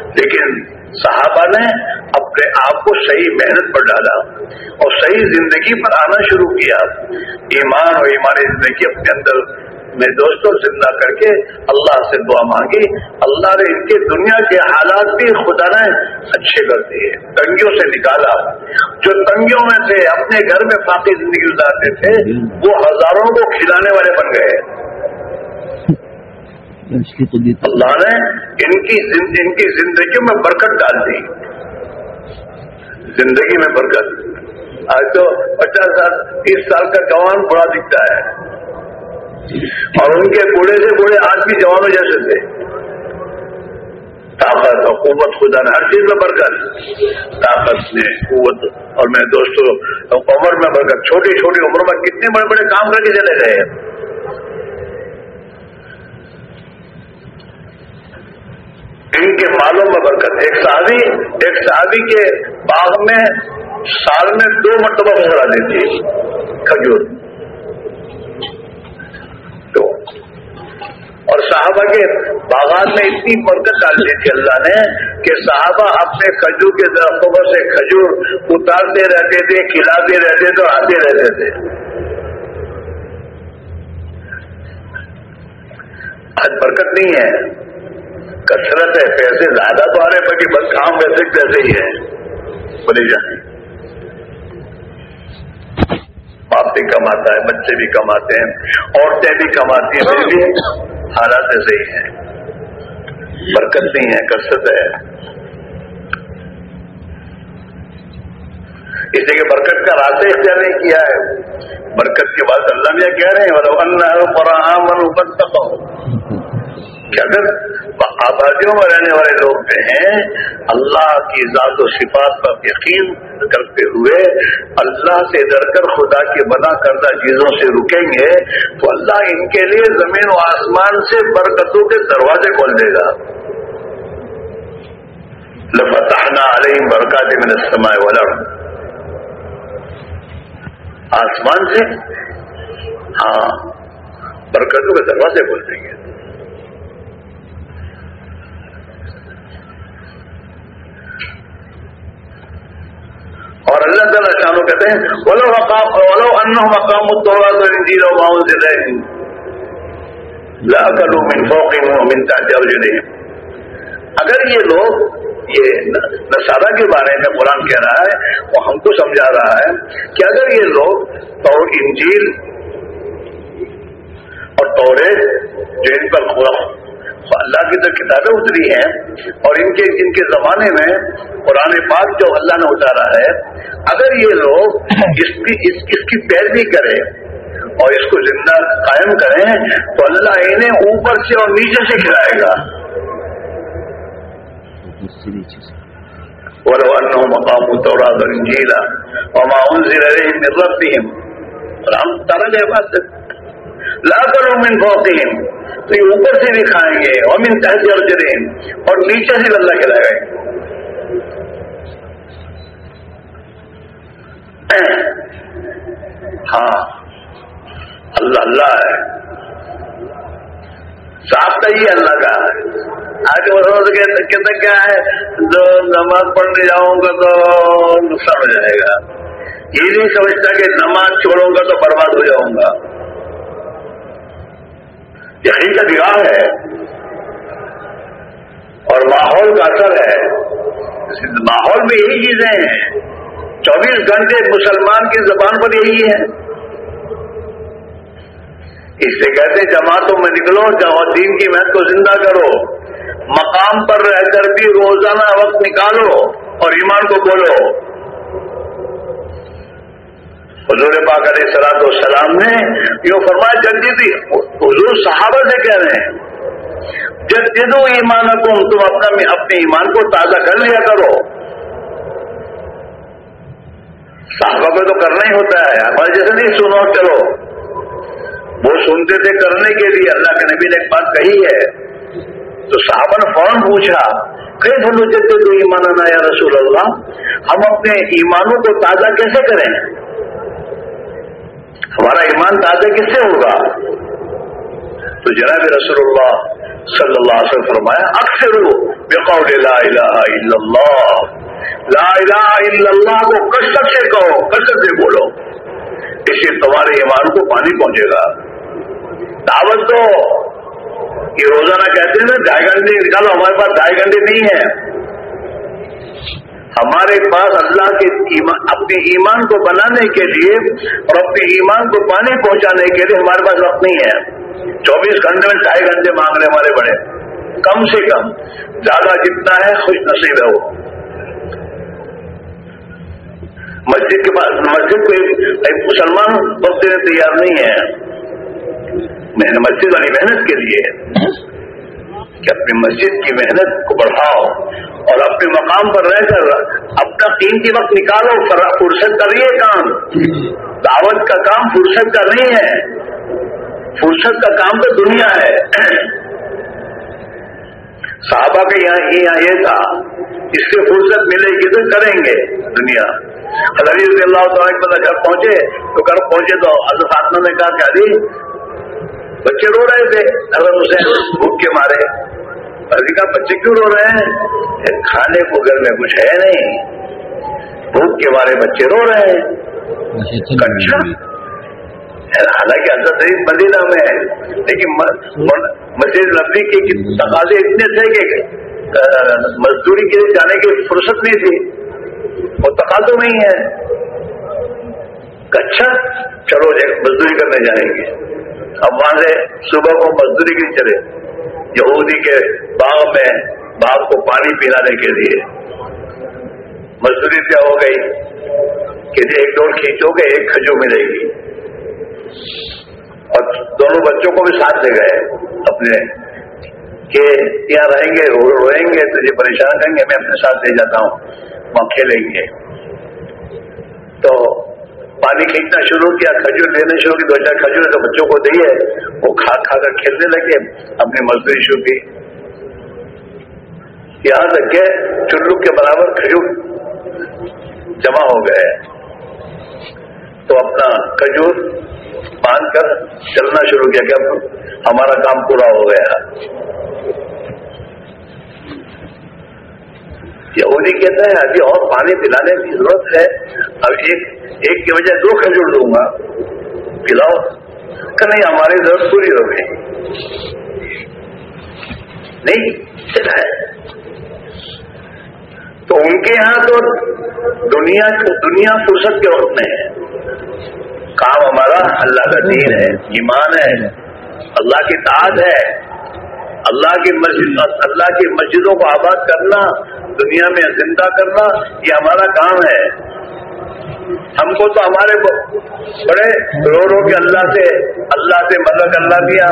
لیکن صحابہ نے اپنے آپ کو صحیح محنت پر ڈالا اور صحیح زندگی پر آنا شروع کیا۔ ایمان اور ایمانی زندگی اپنے اندر میں دوستوں زندہ کر کے اللہ سے دعا مانگی۔ اللہ نے ان کے دنیا کے حالات بھی خدا نے اچھے کر دیے۔ تنگیوں سے نکالا۔ جو تنگیوں میں سے اپنے گھر میں فاقی زندگی گزارتے تھے، وہ ہزاروں کو کھلانے والے بن گئے۔ اللہ نے ان کی ان کی زندگی میں برکت ڈال دی۔ زندگی میں برکت۔ آج تو پچاس سال، تیس سال کا جوان بڑا دکھتا ہے۔ اور ان کے بوڑھے سے بوڑھے آج بھی جوانوں جیسے تھے۔ طاقت اور قوت خدا نے ہر چیز میں برکت۔ طاقت نے قوت اور میں دوستوں عمر میں برکت۔ چھوٹی چھوٹی عمر میں کتنے بڑے بڑے کام کر کے چلے گئے۔ ان کے مالوں میں برکت۔ ایک شادی ایک شادی کے باغ میں سال میں دو مرتبہ گزرا دیتی ہے، کھجور۔ اور صحابہ کے باغات میں اتنی برکت ڈال دی تھی اللہ نے کہ صحابہ اپنے کھجور کے درختوں سے کھجور اتارتے رہتے تھے، کھلاتے رہتے تھے اور آتے رہتے تھے۔ آج برکت نہیں ہے۔ کثرت ہے، پیسے زیادہ تو آ رہے باقی بس کام ویسے پیسے ہی ہے بولے جائیں باپ بھی کماتا ہے، بچے بھی کماتے ہیں، عورتیں بھی کماتی ہیں پھر بھی حالات ایسے ہی ہیں۔ برکت نہیں ہے، کثرت ہے۔ اس لیے کہ برکت کا راستہ اختیار نہیں کیا ہے۔ برکت کے بعد اللہ بھی کہہ رہے ہیں کہ اگر آبادیوں میں رہنے والے لوگ جو ہیں، اللہ کی ذات و صفات پر یقین کرتے ہوئے اللہ سے ڈر کر خدا کی بنا کردہ چیزوں سے رکیں گے تو اللہ ان کے لیے زمین و آسمان سے برکتوں کے دروازے کھول دے گا۔ لفتحنا علیہم برکات من السماء والارض۔ آسمان سے؟ ہاں برکتوں کے دروازے کھول دیں گے۔ اور اللہ تعالیٰ شانو کہتے ہیں، ولو مقام ولو ان مقام التوراۃ والانجیل وما انزل اليهم لا اكلوا من فوقهم ومن تحت ارجلهم اگر یہ لوگ، یہ نصارہ کے بارے میں قرآن کہہ رہا ہے، وہ ہم کو سمجھا رہا ہے کہ اگر یہ لوگ تو انجیل اور توریت جو ان پر اللہ کی تو کتابیں اتری ہیں اور ان کے ان کے زمانے میں قرآن پاک جو اللہ نے اتارا ہے اگر یہ لوگ اس کی اس, اس کی پیروی کریں اور اس کو زندہ قائم کریں تو اللہ انہیں اوپر سے اور نیچے سے کھلائے گا۔ مقام التوراة والانجيل وما انزل ربهم۔ اور ہم تارا گئے بات لا کرو من تو یہ اوپر سے بھی کھائیں گے. اور من تحت ارجلهم. اور نیچے سے اللہ کے لگائیں ہاں. اللہ اللہ ہے. صاف ہی اللہ کا ہے. آج وہ کہتے کیا ہے؟ جو نماز پڑھنے جاؤں گا تو نقصان ہو جائے گا. یہ نہیں سمجھتا کہ نماز چھوڑوں گا تو برباد ہو جاؤں گا. یہی کا وواہ ہے اور ماحول کا اثر ہے۔ ماحول میں یہی چیزیں ہیں۔ چوبیس گھنٹے مسلمان کی زبان پر یہی ہے اس سے کہتے ہیں، جماعتوں میں نکلو دین کی محنت کو زندہ کرو۔ مقام پر رہ کر بھی روزانہ وقت نکالو اور ایمان کو بولو۔ حضور پاک علیہ سلاد والسلام نے یہ فرمایا جلدی تھی حضور صحابہ سے کہہ رہے ہیں، جب جدو ایمان کو تم اپنا اپنے ایمان کو تازہ کر لیا کرو۔ صحابہ کو تو کرنا ہی ہوتا ہے ہمارے جیسے نہیں، سنو چلو۔ وہ سنتے تھے کرنے کے لیے، اللہ کے نبی نے ایک بات کہی ہے۔ تو صحابہ نے فوراً پوچھا کئی بھلو جیتے تو ایمان آنا یا رسول اللہ، ہم اپنے ایمانوں کو تازہ کیسے کریں؟ ہمارا ایمان تازہ کس سے ہوگا؟ تو جناب رسول اللہ صلی اللہ علیہ وسلم فرمایا اکثر بقول لا الہ الا اللہ، لا الہ الا اللہ کو کشت سے کہو کشت سے بولو، اس سے تمہارے ایمان کو پانی پہنچے گا۔ دعوت تو یہ روزانہ کہتے ہیں نا، ڈھائی گھنٹے نکالو ہمارے پاس ڈھائی گھنٹے نہیں ہے ہمارے پاس اللہ کے ایمان اپنے ایمان کو بنانے کے لیے اور اپنے ایمان کو پانی پہنچانے کے لیے ہمارے پاس وقت نہیں ہے۔ چوبیس گھنٹے میں ڈھائی گھنٹے مانگ رہے ہمارے بڑے۔ کم سے کم زیادہ جتنا ہے خوش نصیب ہے وہ۔ مسجد کے پاس مسجد کو ایک مسلمان وقت دینے تیار نہیں ہے۔ مسجد والی محنت کے لیے کہ اپنی مسجد کی محنت کو بڑھاؤ اور اپنے مقام پر رہ کر اپنا قیمتی وقت نکالو فرصت کا نہیں ہے کام۔ دعوت کا کام فرصت کا نہیں ہے۔ فرصت کا کام تو دنیا ہے۔ صحابہ کے یہاں یہاں یہ تھا۔ اس سے فرصت ملے گی تو کریں گے دنیا۔ رضی اللہ تعالیٰ گھر پہنچے تو گھر پہنچے تو حضرت نے کہا کہ ابھی بچے رو رہے تھے۔ حضرت حسین بھوک کے مارے۔ ابھی کہا بچے کیوں رو رہے ہیں؟ کھانے کو گھر میں کچھ ہے نہیں۔ بھوک کے مارے بچے رو رہے ہیں۔ اچھا حالانکہ حضرت شریف مدینہ میں ہے۔ لیکن مسجد نبی کے تقاضے اتنے تھے کہ مزدوری کے جانے کی فرصت نہیں تھی۔ وہ تقاضوں میں ہی ہے اچھا چلو مزدوری کرنے جائیں گے۔ اب وہاں سے صبح کو مزدوری کی چلے۔ یہودی کے باغ میں باغ کو پانی پلانے کے لیے۔ مزدوری کیا ہو گئی؟ کہ جی ایک ڈور کھینچو گے ایک کھجو ملے گی۔ اور دونوں بچوں کو بھی ساتھ لے گئے اپنے۔ کہ یہاں رہیں گے روئیں گے تو یہ پریشان کریں گے، میں اپنے ساتھ لے جاتا ہوں، وہاں کھیلیں گے۔ تو پانی کھینچنا شروع کیا، کھجور لینے شروع کی، دو چار کھجور تو بچوں کو دیے، وہ کھا کھا کر کھیلنے لگے اپنی مزدوری شروع کی۔ یہاں تک کہ چلو کے برابر کھجور جمع ہو گئے۔ تو اپنا کھجور باندھ کر چلنا شروع کیا کہ اب ہمارا کام پورا ہو گیا۔ یہودی کہتا ہے ابھی اور پانی پلانے کی ضرورت ہے۔ اب ایک ایک کی وجہ دو کھجور دوں گا، پلاؤ۔ کہ نہیں ہماری ضرورت پوری ہو گئی نہیں ہے۔ تو ان کے یہاں تو دنیا دنیا فرصت کے وقت میں ہے۔ کام ہمارا اللہ کا دین ہے، ایمان ہے۔ اللہ کی تعداد ہے۔ اللہ کی مسجد اللہ کی مسجدوں کو آباد کرنا، دنیا میں زندہ کرنا، یہ ہمارا کام ہے۔ ہم کو تو ہمارے بڑے رو رو کے اللہ سے اللہ سے مدد اللہ دیا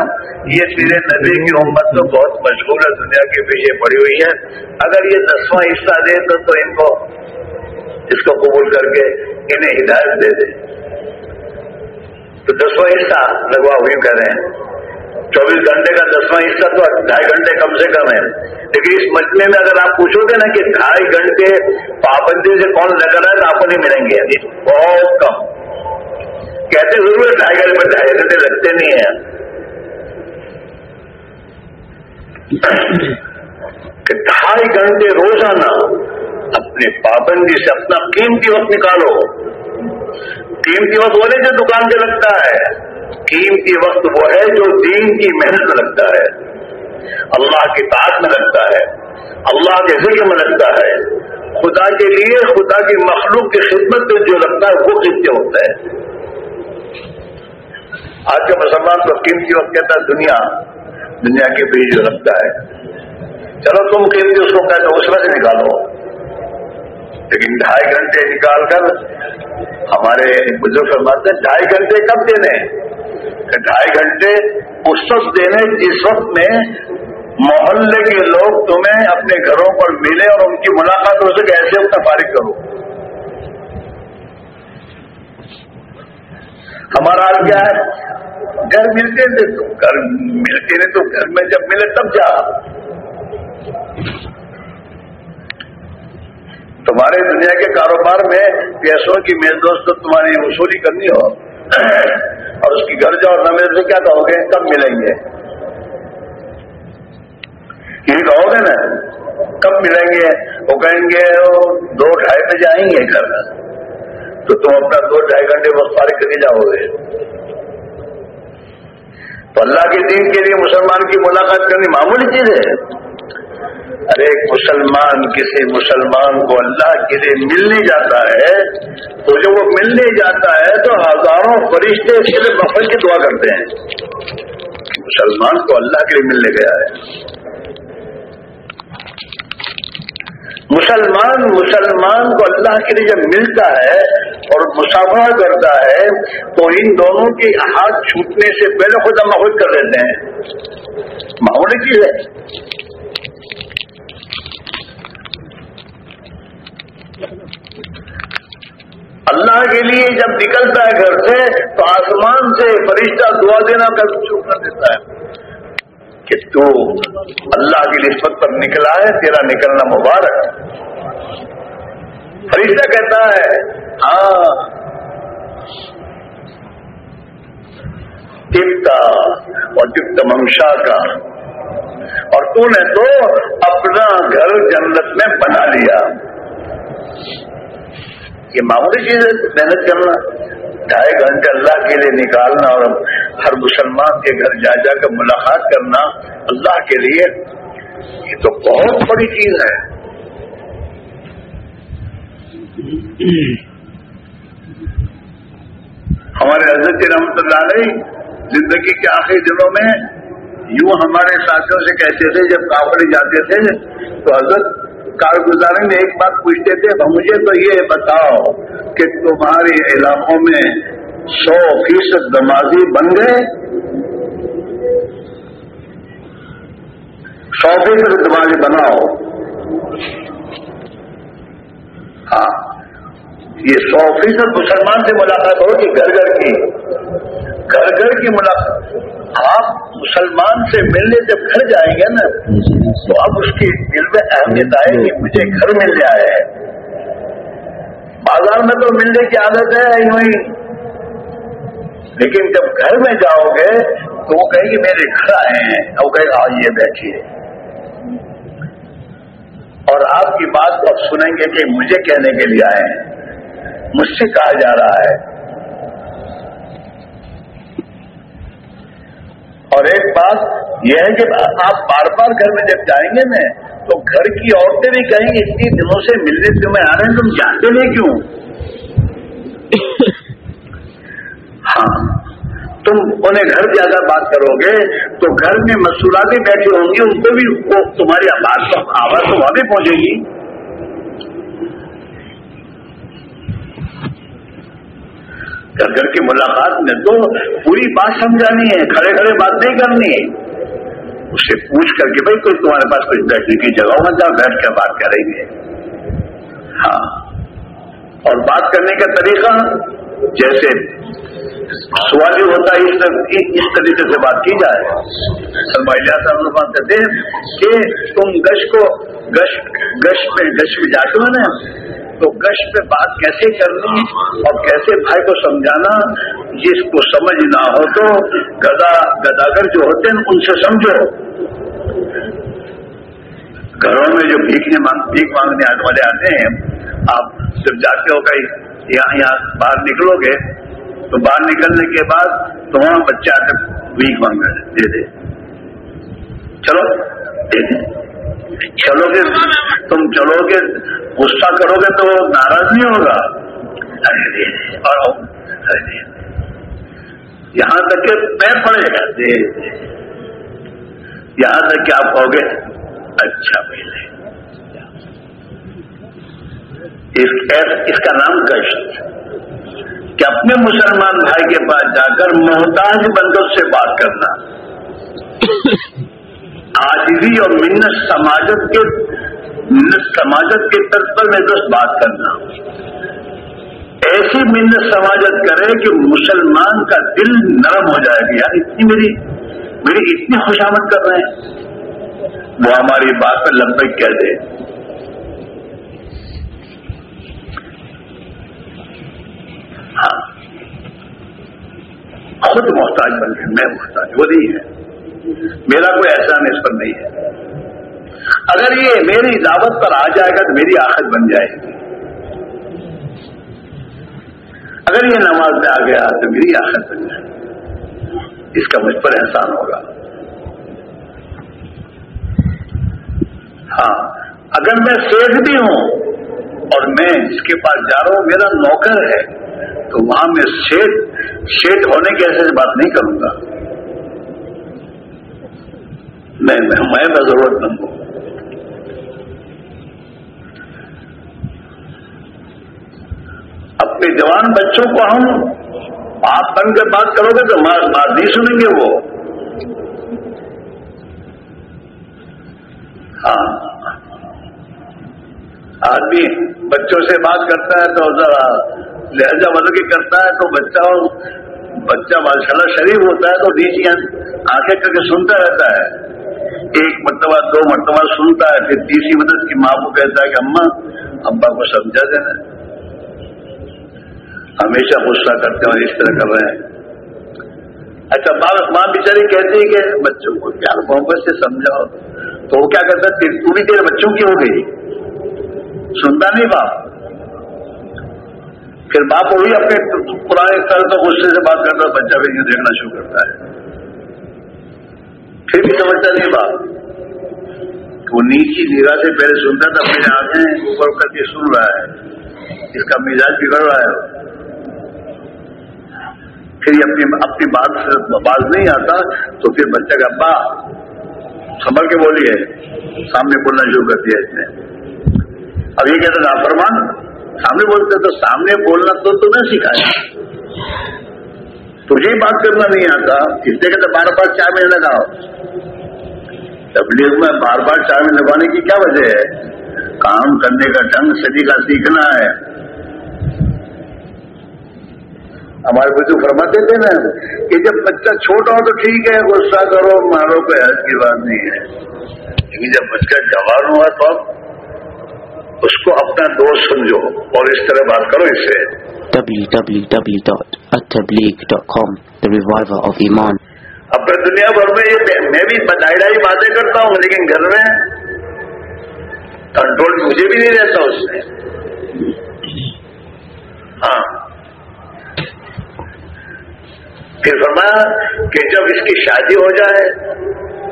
یہ تیرے نبی کی امت تو بہت مشغول ہے دنیا کے پیچھے پڑی ہوئی ہے اگر یہ دسواں حصہ دے تو تو ان کو، اس کو قبول کر کے انہیں ہدایت دے دے تو دسواں حصہ لگوا ہوئی کر رہے ہیں۔ چوبیس گھنٹے کا دسواں حصہ تو ڈھائی گھنٹے کم سے کم ہے۔ لیکن اس مجمے میں اگر آپ پوچھو گے نا کہ ڈھائی گھنٹے پابندی سے کون لگ رہا ہے، تو آپ کو نہیں ملیں گے۔ بہت کم۔ کہتے ضرور ڈھائی گھنٹے میں ڈھائی گھنٹے لگتے نہیں ہیں۔ کہ ڈھائی گھنٹے روزانہ اپنی پابندی سے اپنا قیمتی وقت نکالو۔ قیمتی وقت بولے جو دکان سے لگتا ہے۔ قیمتی وقت وہ ہے جو دین کی محنت میں لگتا ہے۔ اللہ کی تعت میں لگتا ہے۔ اللہ کے ذکر میں لگتا ہے۔ خدا کے لیے، خدا کی مخلوق کی خدمت میں جو لگتا ہے، وہ قیمتی ہوتا ہے۔ آج کا مسلمان تو قیمتی وقت کہتا ہے، دنیا دنیا کے بیچ جو لگتا ہے۔ چلو تم قیمتی اس کو کہتے ہو، اس میں سے نکالو۔ لیکن ڈھائی گھنٹے نکال کر ہمارے بزرگ فرماتے ہیں، ڈھائی گھنٹے کب دینے؟ ڈھائی گھنٹے اس وقت دینے جس وقت میں محلے کے لوگ تمہیں اپنے گھروں پر ملے اور ان کی ملاقات ہو سکے، ایسے اپنا فارغ کرو۔ ہمارا حال کیا ہے؟ گھر ملتے تھے تو گھر ملتے نہیں تو گھر میں جب ملے تب جا۔ تمہارے دنیا کے کاروبار میں پیسوں کی میز دوست، تمہاری وصولی کرنی ہو۔ اور اس کی گھر جاؤ نہ میرے سے کیا کہو گے؟ کب ملیں گے؟ یہی کہو گے نا، کب ملیں گے؟ وہ کہیں گے دو ڈھائی بجے آئیں گے گھر۔ تو تم اپنا دو ڈھائی گھنٹے وقت پارک کر کے جاؤ گے۔ تو اللہ کے دین کے لیے مسلمان کی ملاقات کرنی معمولی چیز ہے۔ ارے ایک مسلمان کسی مسلمان کو اللہ کے لیے ملنے جاتا ہے، تو جب وہ ملنے جاتا ہے تو ہزاروں فرشتے اس کے لیے بفر کی دعا کرتے ہیں۔ مسلمان کو اللہ کے لیے ملنے گیا ہے۔ مسلمان مسلمان کو اللہ کے لیے جب ملتا ہے اور مسافہ کرتا ہے، تو ان دونوں کے ہاتھ چھوٹنے سے پہلے خود ہم کر لیتے ہیں۔ معمولی چیز ہے۔ اللہ کے لیے جب نکلتا ہے گھر سے تو آسمان سے فرشتہ دعا دینا کر شروع کر دیتا ہے کہ تو اللہ کی نسبت پر نکلا ہے، تیرا نکلنا مبارک فرشتہ کہتا ہے ہاں۔ ٹپتا اور ٹپتا منشا کا۔ اور تو نے تو اپنا گھر جنت میں بنا لیا۔ یہ معمولی چیز ہے، محنت کرنا، ڈھائی گھنٹے اللہ کے لیے نکالنا اور ہر مسلمان کے گھر جا جا کر ملاقات کرنا اللہ کے لیے، یہ تو بہت بڑی چیز ہے۔ ہمارے حضرت رحمت اللہ علیہ زندگی کے آخری دنوں میں یوں ہمارے ساتھیوں سے کہتے تھے، جب کافڑے جاتے تھے تو حضرت کارگزاری میں ایک بات پوچھتے تھے مجھے تو یہ بتاؤ کہ تمہارے علاقوں میں سو فیصد نمازی بن گئے؟ سو فیصد نمازی بناؤ۔ ہاں یہ سو فیصد مسلمان سے ملاقات ہوگی گھر گھر کی۔ گھر گھر کی ملاقات۔ آپ مسلمان سے ملنے جب گھر جائیں گے نا، تو اب اس کی دل میں اہمیت آئے کہ مجھے گھر مل جائے بازار میں تو ملنے کی عادت ہے لیکن جب گھر میں جاؤ گے، تو وہ کہیں گے، میرے گھر آئے ہیں۔ وہ کہے آئیے بیٹھیے اور آپ کی بات کو اب سنیں گے کہ مجھے کہنے کے لیے آئے ہیں۔ مجھ سے کہا جا رہا ہے۔ اور ایک بات یہ ہے کہ آپ بار بار گھر میں جب جائیں گے نا، تو گھر کی عورتیں بھی کہیں گے اتنی دنوں سے ملنے تمہیں آ رہے ہیں تم جانتے نہیں کیوں؟ ہاں تم انہیں گھر زیادہ بات کرو گے، تو گھر میں مسورات بھی بیٹھی ہوں گی ان کو بھی تمہاری بات آواز تو وہاں بھی پہنچے گی۔ گھر گھر کی ملاقات میں تو پوری بات سمجھانی ہے، کھڑے کھڑے بات نہیں کرنی ہے۔ اس سے پوچھ کر کے بھائی کوئی تمہارے پاس کوئی بیٹھنے کی جگہ ہوگا جہاں بیٹھ کر بات کریں گے۔ ہاں۔ اور بات کرنے کا طریقہ، جیسے سوال ہوتا ہے، اس طریقے سے بات کی جائے۔ سرمایہ صاحب بات کہتے ہیں کہ تم گش کو گش گش میں گش میں جاتے ہو نا تو گش پہ بات کیسے کرنی اور کیسے بھائی کو سمجھانا جس کو سمجھ نہ ہو تو گدا گداگر جو ہوتے ہیں ان سے سمجھو۔ گھروں میں جو بھیکنے بھیک مانگنے آنے والے آتے ہیں، آپ جب جاتے ہو کہیں، یہاں یہاں باہر نکلو گے، تو باہر نکلنے کے بعد تو وہاں بچے آ کر ویک مانگ دے دے۔ چلو، دے دے چلو گے، تم چلو گے، غصہ کرو گے تو ناراض نہیں ہوگا۔ ارے اور ارے یہاں تک کہ پیر پڑے گا۔ دے یہاں تک کہ آپ کہو گے اچھا پہلے اس کا نام گشت کہ اپنے مسلمان بھائی کے پاس جا کر محتاج بندوں سے بات کرنا۔ آجری اور منت سماجت کے سماجت کے تر پر میں دوست بات کرنا ایسی منت سماجت کرے کہ مسلمان کا دل نرم ہو جائے گا یار اتنی میری میری اتنی خوشامد کر رہے ہیں۔ وہ ہماری بات پہ لبیک کہہ دے۔ ہاں۔ خود محتاج بن گئے، میں محتاج، وہ نہیں ہے۔ میرا کوئی احسان اس پر نہیں ہے۔ اگر یہ میری دعوت پر آ جائے گا تو میری آخت بن جائے گی۔ اگر یہ نماز میں آ گیا تو میری آخت بن جائے گی۔ اس کا مجھ پر احسان ہوگا۔ ہاں اگر میں سیٹ بھی ہوں اور میں جس کے پاس جا رہا ہوں، میرا نوکر ہے، تو وہاں میں شیٹ شیٹ ہونے کی ایسے بات نہیں کروں گا۔ میں میں ضرورت مند ہوں۔ اپنے جوان بچوں کو ہم آپ بن کر بات کرو گے تو بات نہیں سنیں گے وہ۔ ہاں۔ آدمی بچوں سے بات کرتا ہے تو ذرا لہجہ بدل کے کرتا ہے تو بچہ بچہ ماشاء اللہ شریف ہوتا ہے تو بیچ آنکھیں کر کے سنتا رہتا ہے۔ ایک مرتبہ، دو مرتبہ سنتا ہے، پھر تیسری مدد کی ماں کو کہتا ہے کہ اماں، ابا کو سمجھا دینا۔ ہمیشہ غصہ کرتے ہیں اور اس طرح کر رہے ہیں۔ اچھا بات ماں بیچاری کہتی ہے کہ بچوں کو پیار، محبت سے سمجھاؤ۔ تو وہ کیا کرتا ہے؟ تو بھی تیرے بچوں کی ہو گئی۔ سنتا نہیں باپ۔ پھر باپ وہی اپنے پرانے طرح تو غصے سے بات کرتا ہے، بچہ بھی یوں دیکھنا شروع کرتا ہے۔ پھر بھی سمجھتا نہیں باپ وہ نیچی نگاہ سے پہلے سنتا تھا میرے آنکھیں اوپر کر کے سن رہا ہے۔ اس کا مزاج بگڑ رہا ہے۔ پھر اپنی اپنی بات سے باز نہیں آتا، تو پھر بچہ کا ابا سنبھل کے بولیے۔ سامنے بولنا شروع کر دیا اس نے۔ اب یہ کہتا تھا فرمان سامنے بولتے تو سامنے بولنا تو تو نہ سکھایا تجھے بات کرنا نہیں آتا۔ اس لیے کہتے بار بار چائے میں لگاؤ۔ تبلیغ میں بار بار چائے میں لگانے کی کیا وجہ ہے؟ کام کرنے کا ڈنگ سدی کا سیکھنا ہے۔ ہمارے بچے فرماتے تھے نا کہ جب بچہ چھوٹا ہو تو ٹھیک ہے، غصہ کرو، مارو، کوئی حج کی بات نہیں ہے۔ لیکن جب بچہ جوان ہوا تو اب اس کو اپنا دوست سمجھو اور اس طرح بات کرو اس سے۔ www.attableek.com The Reviver of Iman. اپنے دنیا بھر میں یہ میں بھی ڈائی باتیں کرتا ہوں لیکن گھر میں کنٹرول مجھے بھی نہیں رہتا اس میں۔ ہاں۔ پھر فرمایا کہ جب اس کی شادی ہو جائے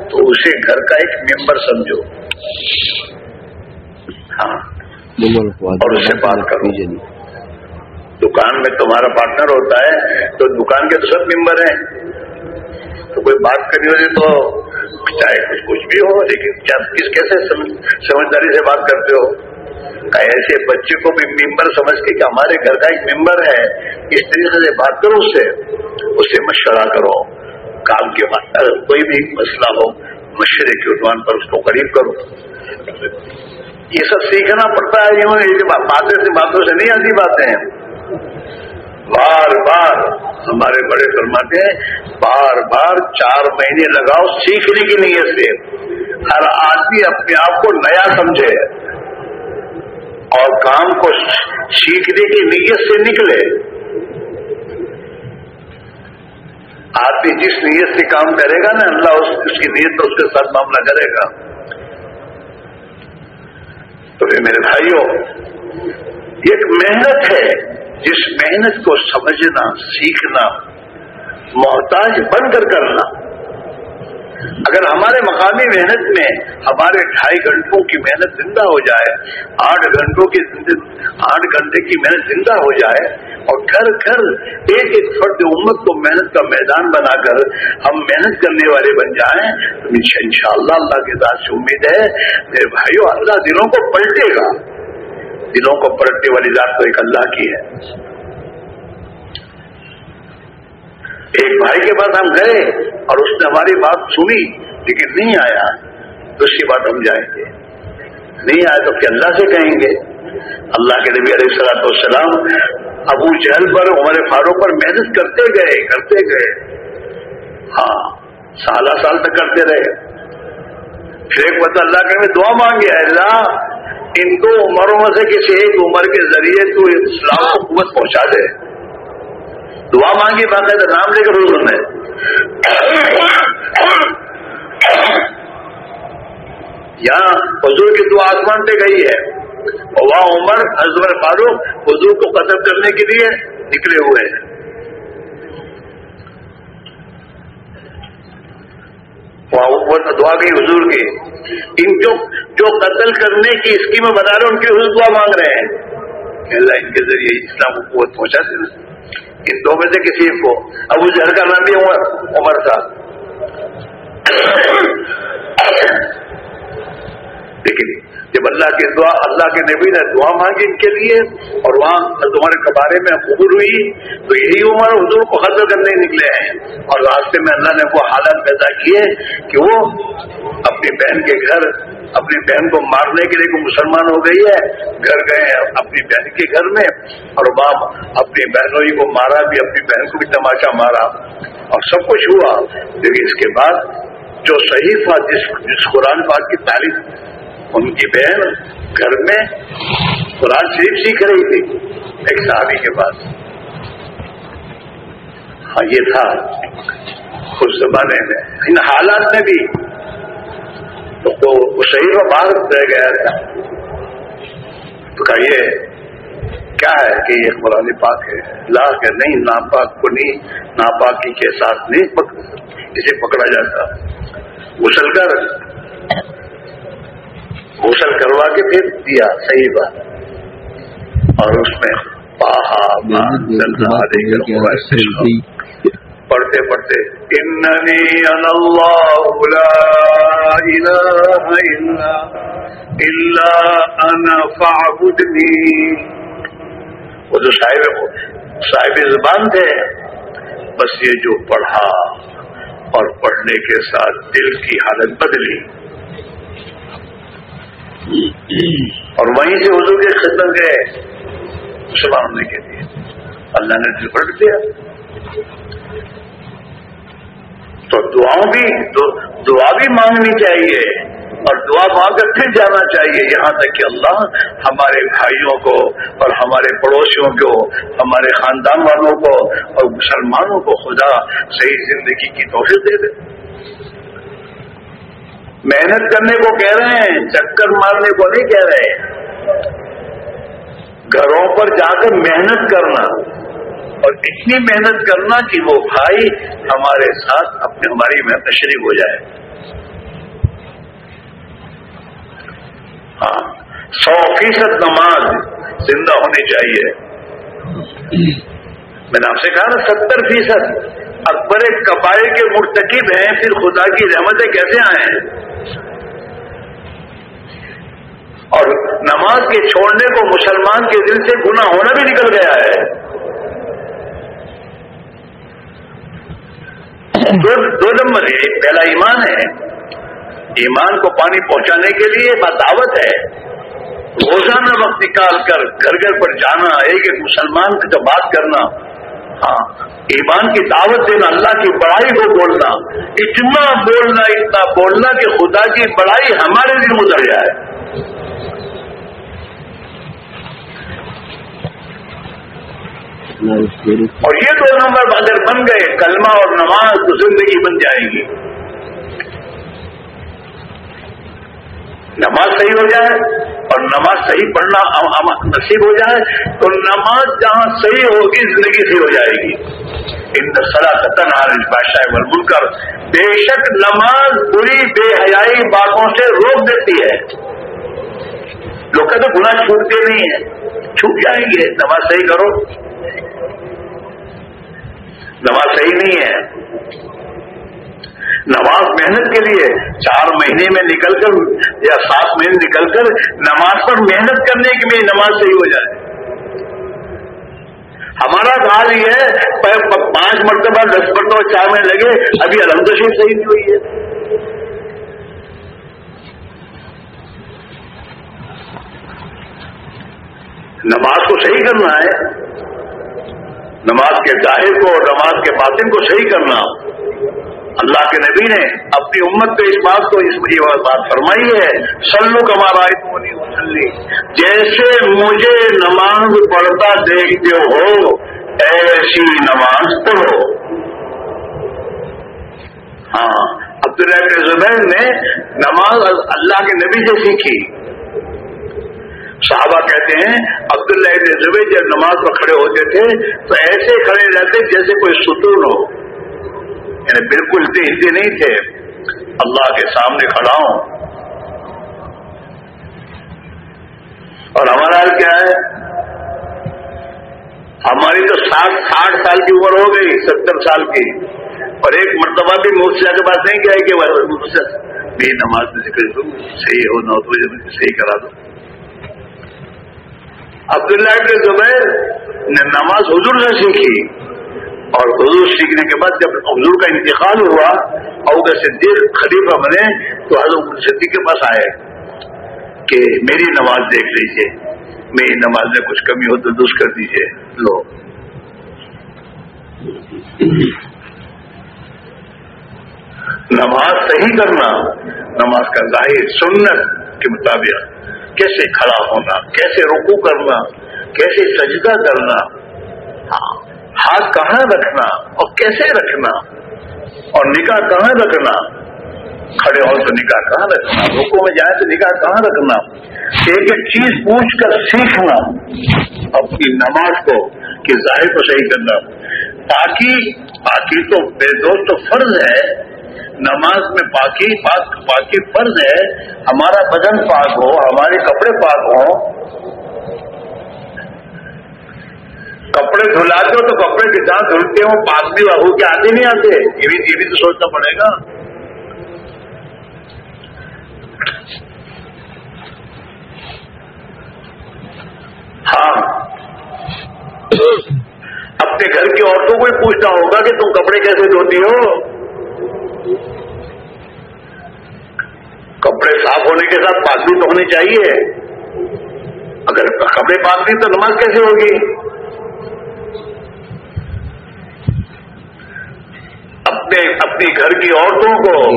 تو اسے گھر کا ایک ممبر سمجھو۔ ہاں۔ اور اس سے بات کرو۔ دکان میں تمہارا پارٹنر ہوتا ہے، تو دکان کے تو سب ممبر ہیں۔ تو کوئی بات کرنی ہوتی تو چاہے کچھ کچھ بھی ہو، لیکن کیا کس کیسے سمجھداری سے بات کرتے ہو؟ ایسے بچے کو بھی ممبر سمجھ کے کہ ہمارے گھر کا ایک ممبر ہے، اس طریقے سے بات کرو اس سے۔ اس سے مشورہ کرو۔ کام کے بعد اگر کوئی بھی مسئلہ ہو، مشورے کے عنوان پر اس کو قریب کرو۔ یہ سب سیکھنا پڑتا ہے باتیں سے باتوں سے نہیں آتی باتیں۔ بار بار ہمارے بڑے فرماتے ہیں بار بار چار مہینے لگاؤ سیکھنے کی نیت سے۔ ہر آدمی اپنے آپ کو نیا سمجھے۔ اور کام کو سیکھنے کی نیت سے نکلے۔ آدمی جس نیت سے کام کرے گا نا اللہ اس, اس کی نیت تو اس کے ساتھ معاملہ کرے گا۔ تو پھر میرے بھائیوں ایک محنت ہے۔ جس محنت کو سمجھنا، سیکھنا، محتاج بن کر کرنا۔ اگر ہمارے مقامی محنت میں ہمارے ڈھائی گھنٹوں کی محنت زندہ ہو جائے، آٹھ گھنٹوں کی آٹھ گھنٹے کی محنت زندہ ہو جائے اور گھر گھر ایک ایک فرد امت کو محنت کا میدان بنا کر ہم محنت کرنے والے بن جائیں، تو ان شاء اللہ اللہ کے ساتھ سے امید ہے میرے بھائیوں اللہ دلوں کو پلٹے گا۔ دلوں کو پلٹنے والی ذات تو ایک اللہ کی ہے۔ ایک بھائی کے پاس ہم گئے اور اس نے ہماری بات سنی، لیکن نہیں آیا۔ تو اسی بات ہم جائیں گے۔ نہیں آئے تو پھر اللہ سے کہیں گے۔ اللہ کے نبی علیہ السلام والسلام ابو جہل پر، عمر فاروق پر محنت کرتے گئے کرتے گئے۔ ہاں سالہ سال تک کرتے رہے۔ پھر ایک بتا اللہ کے میں دعا مانگے اللہ ان دو عمروں میں سے کسی ایک عمر کے ذریعے تو اسلام کو قوت پہنچا دے۔ دعا مانگی باقاعدہ نام لے کر حضور نے۔ یہاں حضور کی دعا آسمان پہ گئی ہے۔ اور وہاں عمر حضور فاروق حضور کو قتل کرنے کے لیے نکلے ہوئے ہیں۔ وہاں دعا گئی حضور کی ان جو جو قتل کرنے کی اسکیم بتا رہے ہیں، ان کی حضور دعا مانگ رہے ہیں۔ اللہ ان کے ذریعے اسلام کو قوت پہنچا دے ان دو میں سے کسی کو۔ ابو جہر کا نام بھی عمر عمر تھا۔ لیکن جب اللہ کی دعا اللہ کے نبی نے دعا مانگی ان کے لیے اور وہاں تمہارے کبارے میں قبول ہوئی، تو یہی عمر حضور کو قدر کرنے نکلے ہیں۔ اور راستے میں اللہ نے وہ حالت پیدا کیے کہ وہ اپنی بہن کے گھر اپنی بہن کو مارنے کے لیے کوئی مسلمان ہو گئی ہے، گھر گئے ہیں اپنی بہن کے گھر میں اور باپ اپنی بہنوں کو مارا، بھی اپنی بہن کو بھی تماشا مارا۔ اور سب کچھ ہوا۔ لیکن اس کے بعد جو صحیح تھا جس جس قرآن پاک کی تعریف ان کی بہن گھر میں قرآن شریف سیکھ رہی تھی، ایک صحابی کے پاس۔ ہاں یہ تھا اس زمانے میں ان حالات میں بھی تو صحیح میں باہر رہ گیا تھا۔ تو کہیے کیا ہے کہ یہ قرآن پاک ہے؟ لا کے نہیں، ناپاک کو نہیں، ناپاکی کے ساتھ نہیں اسے پکڑا جاتا۔ غسل کر غسل کروا کے پھر دیا، صحیح بات۔ اور اس میں پاہا پڑھتے پڑھتے۔ اننی اللہ لا الہ الا الا انا فعبدنی وہ جو صاحب صاحب زبان تھے۔ بس یہ جو پڑھا اور پڑھنے کے ساتھ دل کی حالت بدلی۔ اور وہیں سے حضور کے خدمت گئے مسلمان ہونے کے لیے اللہ نے دل پلٹ دیا تو دعاؤں بھی دعا بھی مانگنی چاہیے اور دعا مانگ کر پھر جانا چاہیے۔ یہاں تک کہ اللہ ہمارے بھائیوں کو اور ہمارے پڑوسیوں کو، ہمارے خاندان والوں کو اور مسلمانوں کو خدا صحیح زندگی کی توفیق دے دے۔ محنت کرنے کو کہہ رہے ہیں، چکر مارنے کو نہیں کہہ رہے۔ گھروں پر جا کر محنت کرنا، اور اتنی محنت کرنا کہ وہ بھائی ہمارے ساتھ اپنے ہماری محنت شریک ہو جائے۔ ہاں سو فیصد نماز زندہ ہونی چاہیے۔ میں نے آپ سے کہا نا، ستر فیصد۔ اکبر کبائے کے مرتکب ہیں، پھر خدا کی رحمتیں کیسے آئے ہیں؟ اور نماز کے چھوڑنے کو مسلمان کے دل سے گناہ ہونا بھی نکل گیا ہے۔ دو دو نمبر یہ پہلا ایمان ہے۔ ایمان کو پانی پہنچانے کے لیے دعوت ہے۔ روزانہ وقت نکال کر گھر گھر پر جانا، ایک ایک مسلمان کا بات کرنا ہاں ایمان کی دعوت دینا، اللہ کی بڑائی کو بولنا، اتنا بولنا اتنا بولنا کہ خدا کی بڑائی ہمارے دن گزر جائے۔ اور یہ دو نمبر اگر بن گئے، کلمہ اور نماز تو زندگی بن جائے گی۔ نماز صحیح ہو جائے اور نماز صحیح پڑھنا نصیب ہو جائے، تو نماز جہاں صحیح ہوگی، زندگی صحیح ہو جائے گی۔ ان سلا ستن عالج بادشاہ بل کر بے شک نماز بری بے حیائی باتوں سے روک دیتی ہے۔ لوگ کہتے گناہ چھوٹتے نہیں ہیں، چھوٹ جائیں گے، نماز صحیح کرو۔ نماز صحیح نہیں ہے۔ نماز محنت کے لیے چار مہینے میں نکل کر یا سات مہینے نکل کر نماز پر محنت کرنے کے لیے نماز صحیح ہو جائے۔ ہمارا حال یہ ہے پانچ مرتبہ دس مرتبہ چار مہینے لگے، ابھی الحمد شریف صحیح نہیں ہوئی ہے۔ نماز کو صحیح کرنا ہے۔ نماز کے ظاہر کو اور نماز کے باطن کو صحیح کرنا۔ اللہ کے نبی نے اپنی امت پہ اس بات کو اس بات فرمائی ہے سلو کمارا وسلی جیسے مجھے نماز پڑھتا دیکھتے ہو، ایسی نماز پڑھو۔ ہاں عبداللہ زبیر نے نماز اللہ کے نبی سے سیکھی۔ صحابہ کہتے ہیں، عبداللہ ابن زبیر جب نماز پر کھڑے ہوتے تھے، تو ایسے کھڑے رہتے جیسے کوئی ستون ہو۔ یعنی بالکل ہلتے ہلتے نہیں تھے۔ اللہ کے سامنے کھڑا ہوں۔ اور ہمارا حال کیا ہے؟ ہماری تو ساٹھ ساٹھ سال کی عمر ہو گئی، ستر سال کی۔ اور ایک مرتبہ بھی موسیٰ کے پاس نہیں کیا کہ میری نماز میں ذکر صحیح ہو نہ تو صحیح کرا دو عبداللہ ابن زبیر نے نماز حضور سے سیکھی۔ اور حضور سیکھنے کے بعد جب حضور کا انتقال ہوا اور صدیق خلیفہ بنے، تو حضرت صدیق کے پاس آئے کہ میری نماز دیکھ لیجیے میری نماز میں کچھ کمی ہو تو دوست کر دیجیے لو۔ نماز صحیح کرنا، نماز کا ظاہر سنت کے مطابق کیسے کھڑا ہونا، کیسے رکو کرنا، کیسے سجدہ کرنا۔ ہاں۔ ہاتھ کہاں رکھنا اور کیسے رکھنا اور نکاح کہاں رکھنا؟ کھڑے ہو تو نکاح کہاں رکھنا؟ رکو میں جائے تو نکاح کہاں رکھنا؟ ایک ایک چیز پوچھ کر سیکھنا اپنی نماز کو کہ ظاہر کو صحیح کرنا۔ تاکہ باقی تو بے دوست تو فرض ہے۔ نماز میں پاکی پاک پاکی فرض ہے۔ ہمارا بدن پاک ہو، ہمارے کپڑے پاک ہوں۔ کپڑے دھلاتے ہو تو کپڑے کے ساتھ دھلتے ہوں پاک بھی ہو کے آتے نہیں آتے؟ یہ بھی یہ بھی تو سوچنا پڑے گا۔ ہاں۔ اپنے گھر کی عورتوں کو ہی پوچھنا ہوگا کہ تم کپڑے کیسے دھوتی ہو؟ کپڑے صاف ہونے کے ساتھ پاکی تو ہونی چاہیے۔ اگر کپڑے پاک نہیں تو نماز کیسے ہوگی؟ اپنے اپنی گھر کی عورتوں کو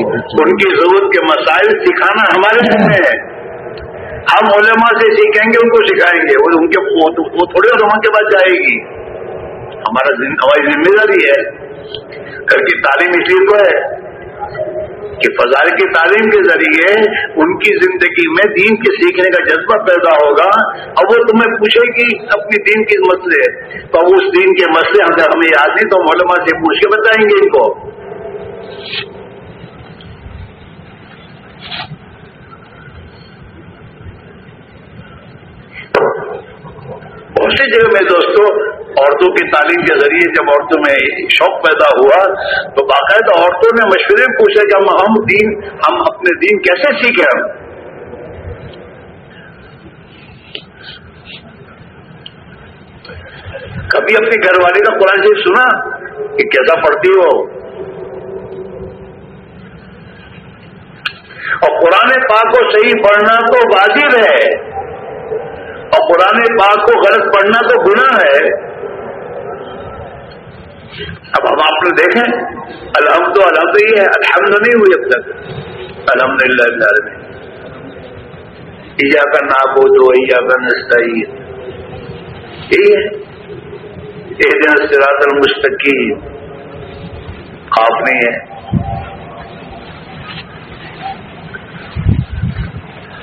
ان کی ضرورت کے مسائل سکھانا ہمارے میں ہے۔ ہم علماء سے سیکھیں گے ان کو سکھائیں گے۔ ان کے وہ تھوڑے اور کے بعد جائے گی۔ ہمارا ہماری ذمہ داری ہے۔ گھر کی تعلیم اس لیے تو ہے کہ فضائل کی تعلیم کے ذریعے ان کی زندگی میں دین کے سیکھنے کا جذبہ پیدا ہوگا۔ اور وہ تمہیں پوچھے گی اپنی دین کے مسئلے تو اس دین کے مسئلے اگر ہمیں یاد نہیں تو مولما سے پوچھ کے بتائیں گے ان کو۔ بہت سی جگہ میں دوستوں عورتوں کی تعلیم کے ذریعے جب عورتوں میں شوق پیدا ہوا، تو باقاعدہ عورتوں نے مشورے پوچھے کہ ہم ہم دین، ہم اپنے دین کیسے سیکھے ہم؟ کبھی اپنی گھر والی کا قرآن شریف سنا کہ، کیسا پڑھتی ہو؟ اور قرآن پاک کو صحیح پڑھنا تو واجب ہے اور قرآن پاک کو غلط پڑھنا تو گناہ ہے۔ اب ہم آپ نے دیکھیں، الحمد الحمد یہ ہے، الحمد نہیں ہوئی اب تک۔ الحمد للہ میں کا ناب ہو جو کا نسائی یہی ہے۔ ایک دن سراط المستقیم۔ خواب نہیں ہے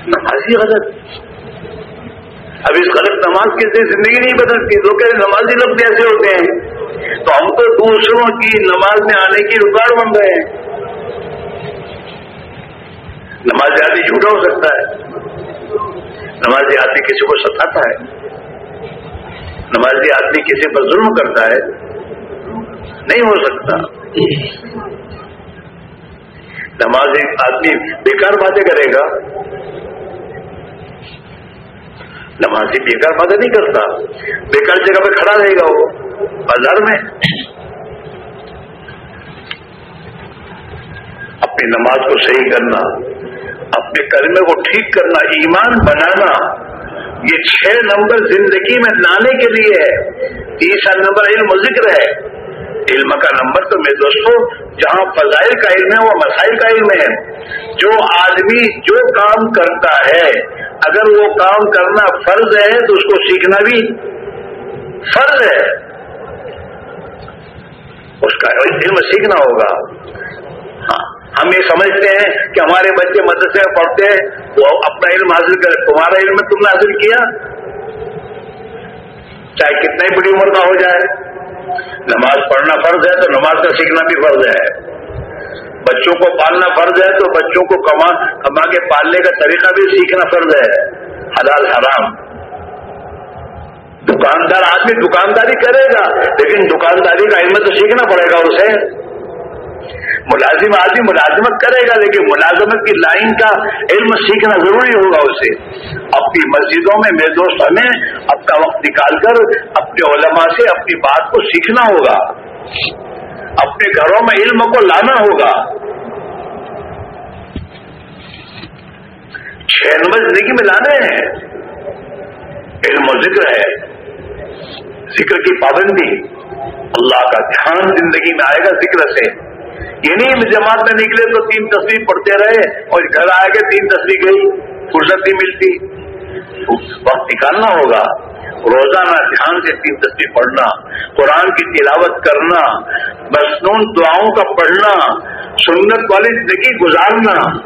نمازی غلط اب اس غلط نماز کی زندگی نہیں بدلتی تو کہ نمازی لوگ ایسے ہوتے ہیں. تو ہم تو دوسروں کی نماز میں آنے کی رکاوٹ بن رہے ہیں. نماز آدمی جھوٹا ہو سکتا ہے. نمازی آدمی کسی کو ستاتا ہے. نمازی آدمی کسی پر ظلم کرتا ہے. نہیں ہو سکتا. نمازی آدمی بیکار باتیں کرے گا. نمازی بیکار باتیں نہیں کرتا۔ بیکار جگہ پہ کھڑا رہے گا وہ۔ بازار میں۔ اپنی نماز کو صحیح کرنا، اپنے کرنے کو ٹھیک کرنا، ایمان بنانا، یہ چھ نمبر زندگی میں لانے کے لیے ہے۔ تیسرا نمبر علم ذکر ہے۔ علم کا نمبر تو میرے دوستوں جہاں فضائل کا علم ہے، وہ مسائل کا علم ہے۔ جو آدمی جو کام کرتا ہے، اگر وہ کام کرنا فرض ہے، تو اس کو سیکھنا بھی فرض ہے۔ اس کا علم سیکھنا ہوگا۔ ہاں ہم یہ سمجھتے ہیں کہ ہمارے بچے مدرسے میں پڑھتے ہیں، وہ اپنا علم حاصل کرے۔ تمہارا علم تم نے حاصل کیا؟ چاہے کتنا ہی بڑی عمر کا ہو جائے۔ نماز پڑھنا فرض ہے تو نماز کا سیکھنا بھی فرض ہے۔ بچوں کو پالنا فرض ہے تو بچوں کو کما کما کے پالنے کا طریقہ بھی سیکھنا فرض ہے۔ حلال حرام۔ دکاندار آدمی دکانداری کرے گا، لیکن دکانداری کا علم تو سیکھنا پڑے گا اسے۔ ملازم آدمی ملازمت کرے گا، لیکن ملازمت کی لائن کا علم سیکھنا ضروری ہوگا اسے۔ اپنی مسجدوں میں میرے دوست ہمیں اپنا وقت نکال کر اپنے علماء سے اپنی بات کو سیکھنا ہوگا۔ اپنے گھروں میں علم کو لانا ہوگا۔ چھ نمبر زندگی میں لانے ہیں۔ علم و ذکر ہے۔ ذکر کی پابندی۔ اللہ کا دھیان زندگی میں آئے گا ذکر سے۔ یعنی یہ نہیں جماعت میں نکلے تو تین تصویر پڑھتے رہے اور گھر آئے گا تین تصویر گئی، فرصت نہیں ملتی۔ وقت نکالنا ہوگا۔ روزانہ دھیان سے تین تصویر پڑھنا، قرآن کی تلاوت کرنا مصنون دعاؤں کا پڑھنا، سنت والی زندگی گزارنا۔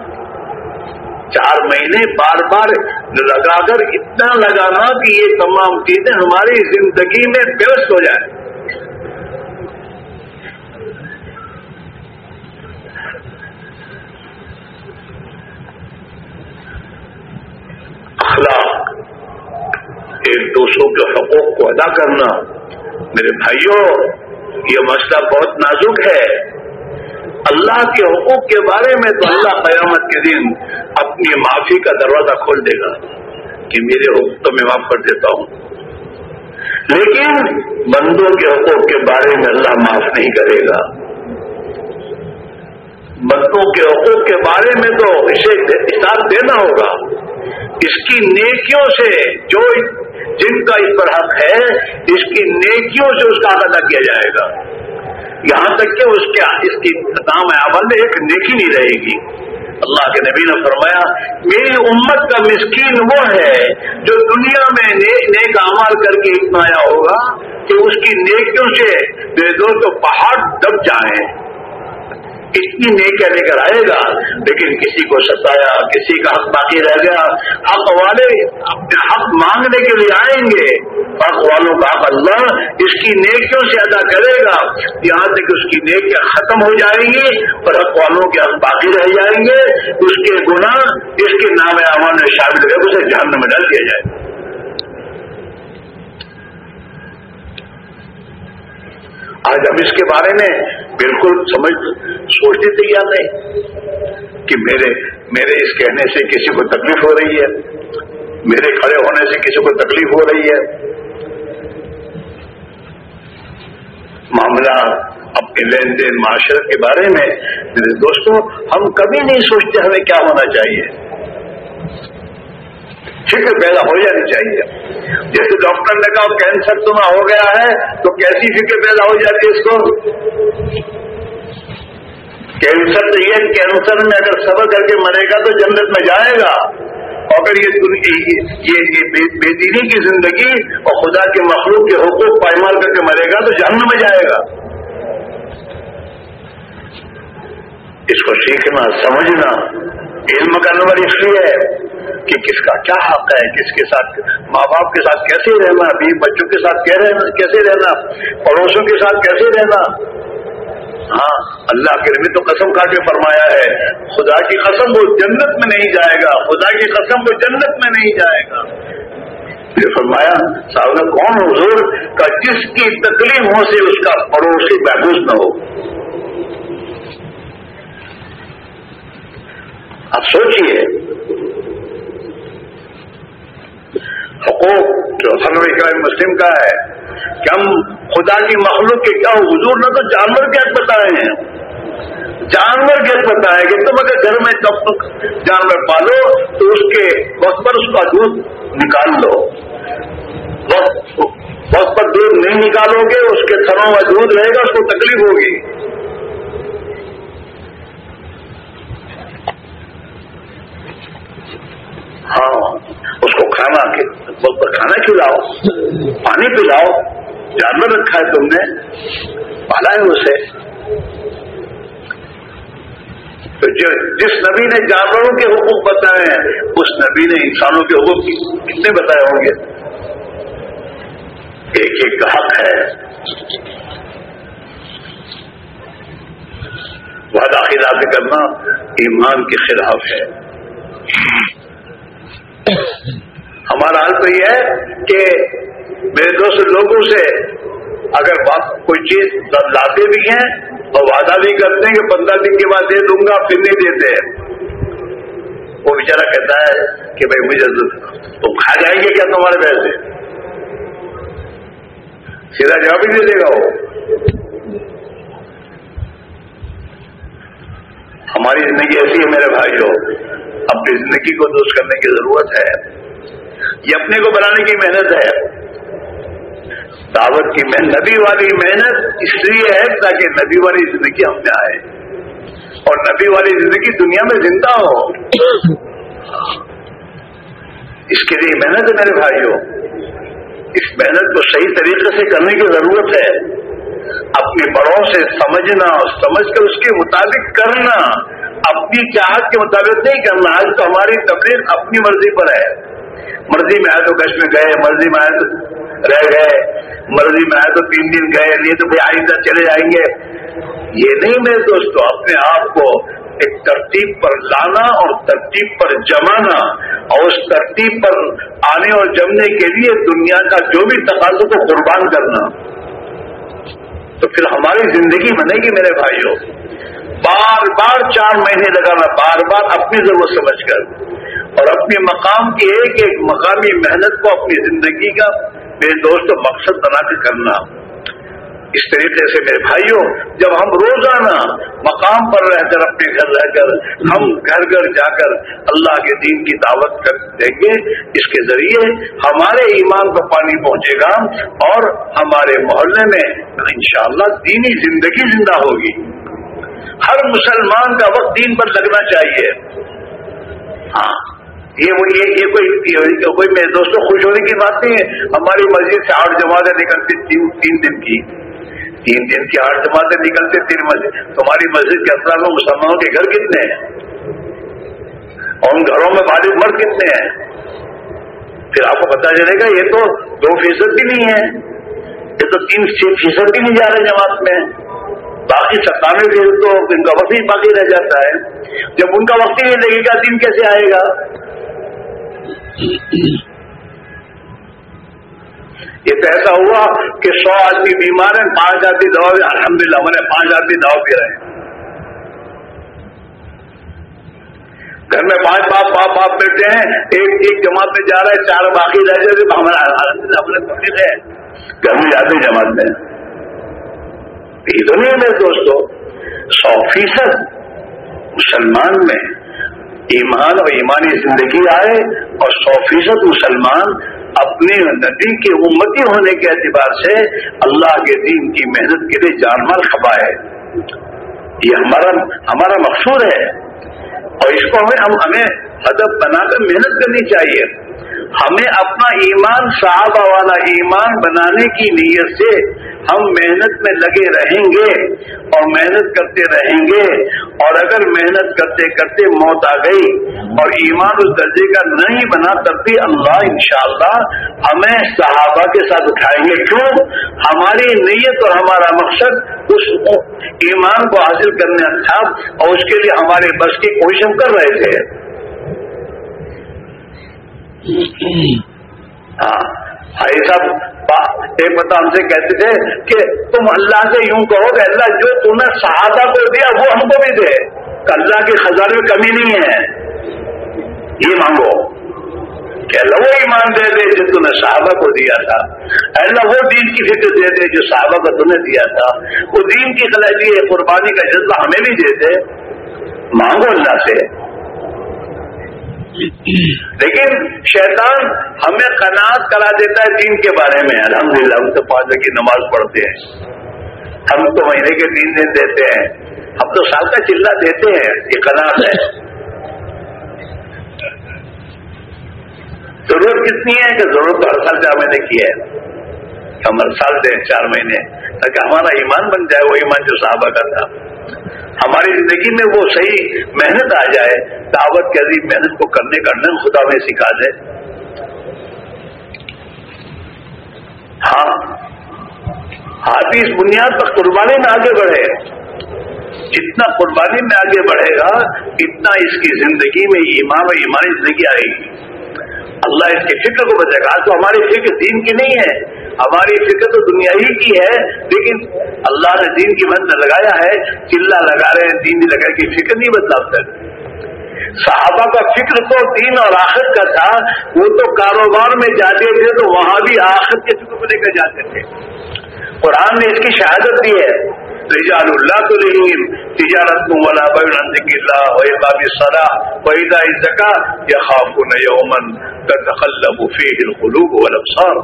چار مہینے بار بار لگا کر اتنا لگانا کہ یہ تمام چیزیں ہماری زندگی میں ویوست ہو جائیں۔ اخلاق، ایک دوسروں کے حقوق کو ادا کرنا۔ میرے بھائیوں، یہ مسئلہ بہت نازک ہے۔ اللہ کے حقوق کے بارے میں تو اللہ قیامت کے دن اپنی معافی کا دروازہ کھول دے گا کہ میرے حقوق تو میں معاف کر دیتا ہوں۔ لیکن بندوں کے حقوق کے بارے میں اللہ معاف نہیں کرے گا۔ بندوں کے حقوق کے بارے میں تو اسے حساب دینا ہوگا۔ اس کی نیکیوں سے جو جن کا اس پر حق ہے، اس کی نیکیوں سے اس کا ادا کیا جائے گا۔ یہاں تک کہ اس کے اس کی نام عمل میں ایک نیکی نہیں رہے گی۔ اللہ کے نبی نے فرمایا، میری امت کا مسکین وہ ہے جو دنیا میں نیک عمل کر کے اتنا آیا ہوگا کہ اس کی نیکیوں سے بے دو تو پہاڑ دب جائیں۔ اتنی نیکیا لے کر آئے گا، لیکن کسی کو ستایا، کسی کا حق باقی رہ گیا۔ حق والے اپنے حق مانگنے کے لیے آئیں گے۔ حق والوں کا حق اللہ اس کی نیکیوں سے ادا کرے گا۔ یہاں تک اس کی نیکیاں ختم ہو جائیں گی اور حق والوں کے حق باقی رہ جائیں گے۔ اس کے گناہ، اس کے نام امان میں شامل کر اسے جہنم میں ڈال دیا جائے۔ گا آج ہم اس کے بارے میں بالکل سمجھ سوچنے تیار نہیں کہ میرے میرے اس کہنے سے کسی کو تکلیف ہو رہی ہے، میرے کھڑے ہونے سے کسی کو تکلیف ہو رہی ہے۔ معاملہ اپنے لین دین معاشرت کے بارے میں میرے دوستوں، ہم کبھی نہیں سوچتے ہمیں کیا ہونا چاہیے۔ فکر پیدا ہو جانی چاہیے۔ جیسے ڈاکٹر نے کہا کینسر تمہیں ہو گیا ہے، تو کیسی فکر پیدا ہو جاتی ہے اس کو؟ کینسر تو یہ کینسر میں اگر صبر کر کے مرے گا تو جنت میں جائے گا۔ اگر یہ بے دینی کی زندگی اور خدا کے مخلوق کے حقوق پائمال کر کے مرے گا تو جہنم میں جائے گا۔ اس کو سیکھنا، سمجھنا، علم کا نمبر اس لیے ہے۔ کہ کس کا کیا حق ہے، کس کے ساتھ، ماں باپ کے ساتھ کیسے رہنا، بیوی بچوں کے ساتھ کیسے رہنا پڑوسوں کے ساتھ کیسے رہنا؟ ہاں اللہ کے نبی تو قسم کھا کے فرمایا ہے، خدا کی قسم وہ جنت میں نہیں جائے گا، خدا کی قسم وہ جنت میں نہیں جائے گا۔ یہ فرمایا صاحب کون حضور کا جس کی تکلیف ہو سے اس کا پڑوسی محبوس نہ ہو؟ اب سوچیے حقوق جو حرم مسلم کا ہے، کہ ہم خدا کی مخلوق کے کیا حضور نہ تو جانور کے بتائے ہیں۔ جانور کے بتائے کہ تم اگر گھر میں تب جانور پالو، تو اس کے وقت پر اس کا دودھ نکال لو۔ وقت پر دودھ نہیں نکالو گے، اس کے تھروں میں دودھ رہے گا، اس کو تکلیف ہوگی۔ ہاں اس کو کھانا کھانا کھلاؤ، پانی پلاؤ، جانور رکھا ہے تم نے، پالا ہے اسے۔ تو جس نبی نے جانوروں کے حقوق بتائے ہیں، اس نبی نے انسانوں کے حقوق کتنے بتائے ہوں گے؟ ایک ایک کا حق ہے۔ وعدہ خلاف کرنا، ایمان کے خلاف ہے۔ ہمارا حال تو یہ ہے کہ میرے دوست لوگوں سے اگر کوئی چیز لاتے بھی ہیں اور وعدہ بھی کرتے ہیں کہ پندرہ دن کے بعد دے دوں گا، پھر نہیں دیتے وہ بیچارہ کہتا ہے کہ بھائی مجھے تم کھا جائیں گے کیا تمہارے پیسے؟ سیدھا جواب ہی نہیں دے گا وہ۔ ہماری زندگی ایسی ہے میرے بھائیوں اپنی زندگی کو درست کرنے کی ضرورت ہے، یہ اپنے کو بنانے کی محنت ہے۔ دعوت کی محنت، نبی والی محنت اس لیے ہے تاکہ نبی والی زندگی ہم میں آئے۔ اور نبی والی زندگی دنیا میں زندہ ہو۔ اس کے لیے محنت ہے میرے بھائیوں۔ اس محنت کو صحیح طریقے سے کرنے کی ضرورت ہے۔ اپنے بڑوں سے سمجھنا اور سمجھ کر اس کے مطابق کرنا۔ اپنی چاہت کے مطابق نہیں کرنا، آج تو ہماری تفریح اپنی مرضی پر ہے۔ مرضی میں آئے تو کش میں گئے، مرضی میں آئے تو رہ گئے، مرضی میں آئے تو تین دن گئے، نہیں تو بھائی آئندہ چلے جائیں گے۔ یہ نہیں میرے دوستوں اپنے آپ کو ایک ترتیب پر لانا اور ترتیب پر جمانا۔ اور اس ترتیب پر آنے اور جمنے کے لیے دنیا کا جو بھی تقاضوں کو قربان کرنا۔ تو پھر ہماری زندگی بنے گی میرے بھائیوں۔ بار بار چار مہینے لگانا بار بار اپنی ضرورت سمجھ کر اور اپنے مقام کی ایک ایک مقامی محنت کو اپنی زندگی کا میرے دوست مقصد بنا کے کرنا۔ اس طریقے سے میرے بھائیوں، جب ہم روزانہ مقام پر رہ کر اپنے گھر رہ کر، ہم گھر گھر جا کر اللہ کے دین کی دعوت کر دیں گے، اس کے ذریعے ہمارے ایمان کو پانی پہنچے گا اور ہمارے محلے میں انشاءاللہ دینی زندگی زندہ ہوگی۔ ہر مسلمان کا وقت دین پر لگنا چاہیے۔ ہاں یہ یہ کوئی کوئی میرے دوستوں، خوش ہونے کی بات نہیں ہے۔ ہماری مسجد سے آٹھ جماعتیں نکلتی تین دن کی۔ تین دن کی آٹھ جماعتیں نکلتے تین مسجد۔ تمہاری مسجد کے اثرات میں مسلمانوں کے گھر کتنے ہیں؟ اور ان گھروں میں بالغ مرد کتنے ہیں؟ پھر آپ کو پتا چلے گا، یہ تو دو فیصد بھی نہیں ہے۔ یہ تو تین فیصد بھی نہیں جا رہے جماعت میں۔ باقی ستانوے فیصد تو ان کا وقت ہی باقی رہ جاتا ہے۔ جب ان کا وقت ہی نہیں لگے گا، دن کیسے آئے گا؟ یہ تو ہوا کہ سو آدمی بیمار ہیں، پانچ آدمی دوا بھی الحمد للہ ہمارے پانچ آدمی دوا پی رہے ہیں۔ گھر میں پانچ باپ باپ باپ بیٹھے ہیں، ایک ایک جماعت میں جا رہا ہے، چار باقی رہ جاتے ہمارے ہمارے پکڑ ہے۔ گھر میں جاتے جماعت میں۔ یہ تو نہیں ہے دوستو، سو فیصد مسلمان میں ایمان اور ایمانی زندگی آئے اور سو فیصد مسلمان اپنے نبی کے امتی ہونے کے اعتبار سے اللہ کے دین کی محنت کے لیے جان مال کھپائے یہ ہمارا ہمارا مقصود ہے۔ اور اس کو ہمیں، ہم، ہمیں ہدف بنا کر محنت کرنی چاہیے۔ ہمیں اپنا ایمان صحابہ والا ایمان بنانے کی نیت سے ہم محنت میں لگے رہیں گے اور محنت کرتے رہیں گے۔ اور اگر محنت کرتے کرتے موت آ گئی اور ایمان اس درجے کا نہیں بنا تب بھی اللہ انشاءاللہ ہمیں صحابہ کے ساتھ اٹھائیں گے۔ کیوں؟ ہماری نیت اور ہمارا مقصد اس ایمان کو حاصل کرنے تھا اور اس کے لیے ہمارے بس کی کوشش ہم کر رہے تھے۔ ہاں صاحب ایک بتا مطلب ہم سے کہتے تھے کہ تم اللہ سے یوں کہو کہ اللہ جو تم نے صحابہ کو دیا، وہ ہم کو بھی دے۔ اللہ کے خزانے میں کمی نہیں ہے۔ یہ مانگو۔ کہ اللہ وہ ایمان دے دے جو تم نے صحابہ کو دیا تھا۔ اللہ وہ دین کی فکر دے دے جو صحابہ کو تم نے دیا تھا۔ وہ دین کی خلاجی قربانی کا جذبہ ہمیں بھی دے دے مانگو اللہ سے۔ لیکن شیطان ہمیں قناعت کرا دیتا ہے دین کے بارے میں۔ الحمدللہ، ہم تو پانچ کی نماز پڑھتے ہیں۔ ہم تو مہینے کے تین دن دیتے ہیں۔ ہم تو سال کا چلہ دیتے ہیں۔ یہ قناعت ہے۔ ضرورت کتنی ہے کہ ضرورت تو ہر سال چار مہینے کی ہے۔ ہم ہر سال دیں، چار مہینے۔ تاکہ ہمارا ایمان بن جائے، وہ ایمان جو صحابہ کا تھا۔ ہماری زندگی میں وہ صحیح محنت آ جائے، دعوت کے عظیم محنت کو کرنے کا نم خدا میں سکھا دے۔ ہاں آدمی اس بنیاد پر قربانی میں آگے بڑھے۔ جتنا قربانی میں آگے بڑھے گا، اتنا اس کی زندگی میں ایمان و ایمانی زندگی آئے گی۔ اللہ اس کی فکر کو بچے گا۔ تو ہماری فکر دین کی نہیں ہے۔ ہماری فکر تو دنیا ہی کی ہے، لیکن اللہ نے دین کی بند لگایا ہے چلا لگا رہے ہیں، دین لگا کی فکر نہیں بدلا تک صحابہ کا فکر تو دین اور آخر کا تھا، وہ تو کاروبار میں جاتے تھے، تو وہاں بھی آخر کے فکر کو لے کر جاتے تھے۔ قرآن نے اس کی شہادت دی ہے۔ رجال اللہ تو نہیں تجارت مولا بابی سرا وحیدہ زکا یا خواب یومن تخلب فیہ القلوب والابصار۔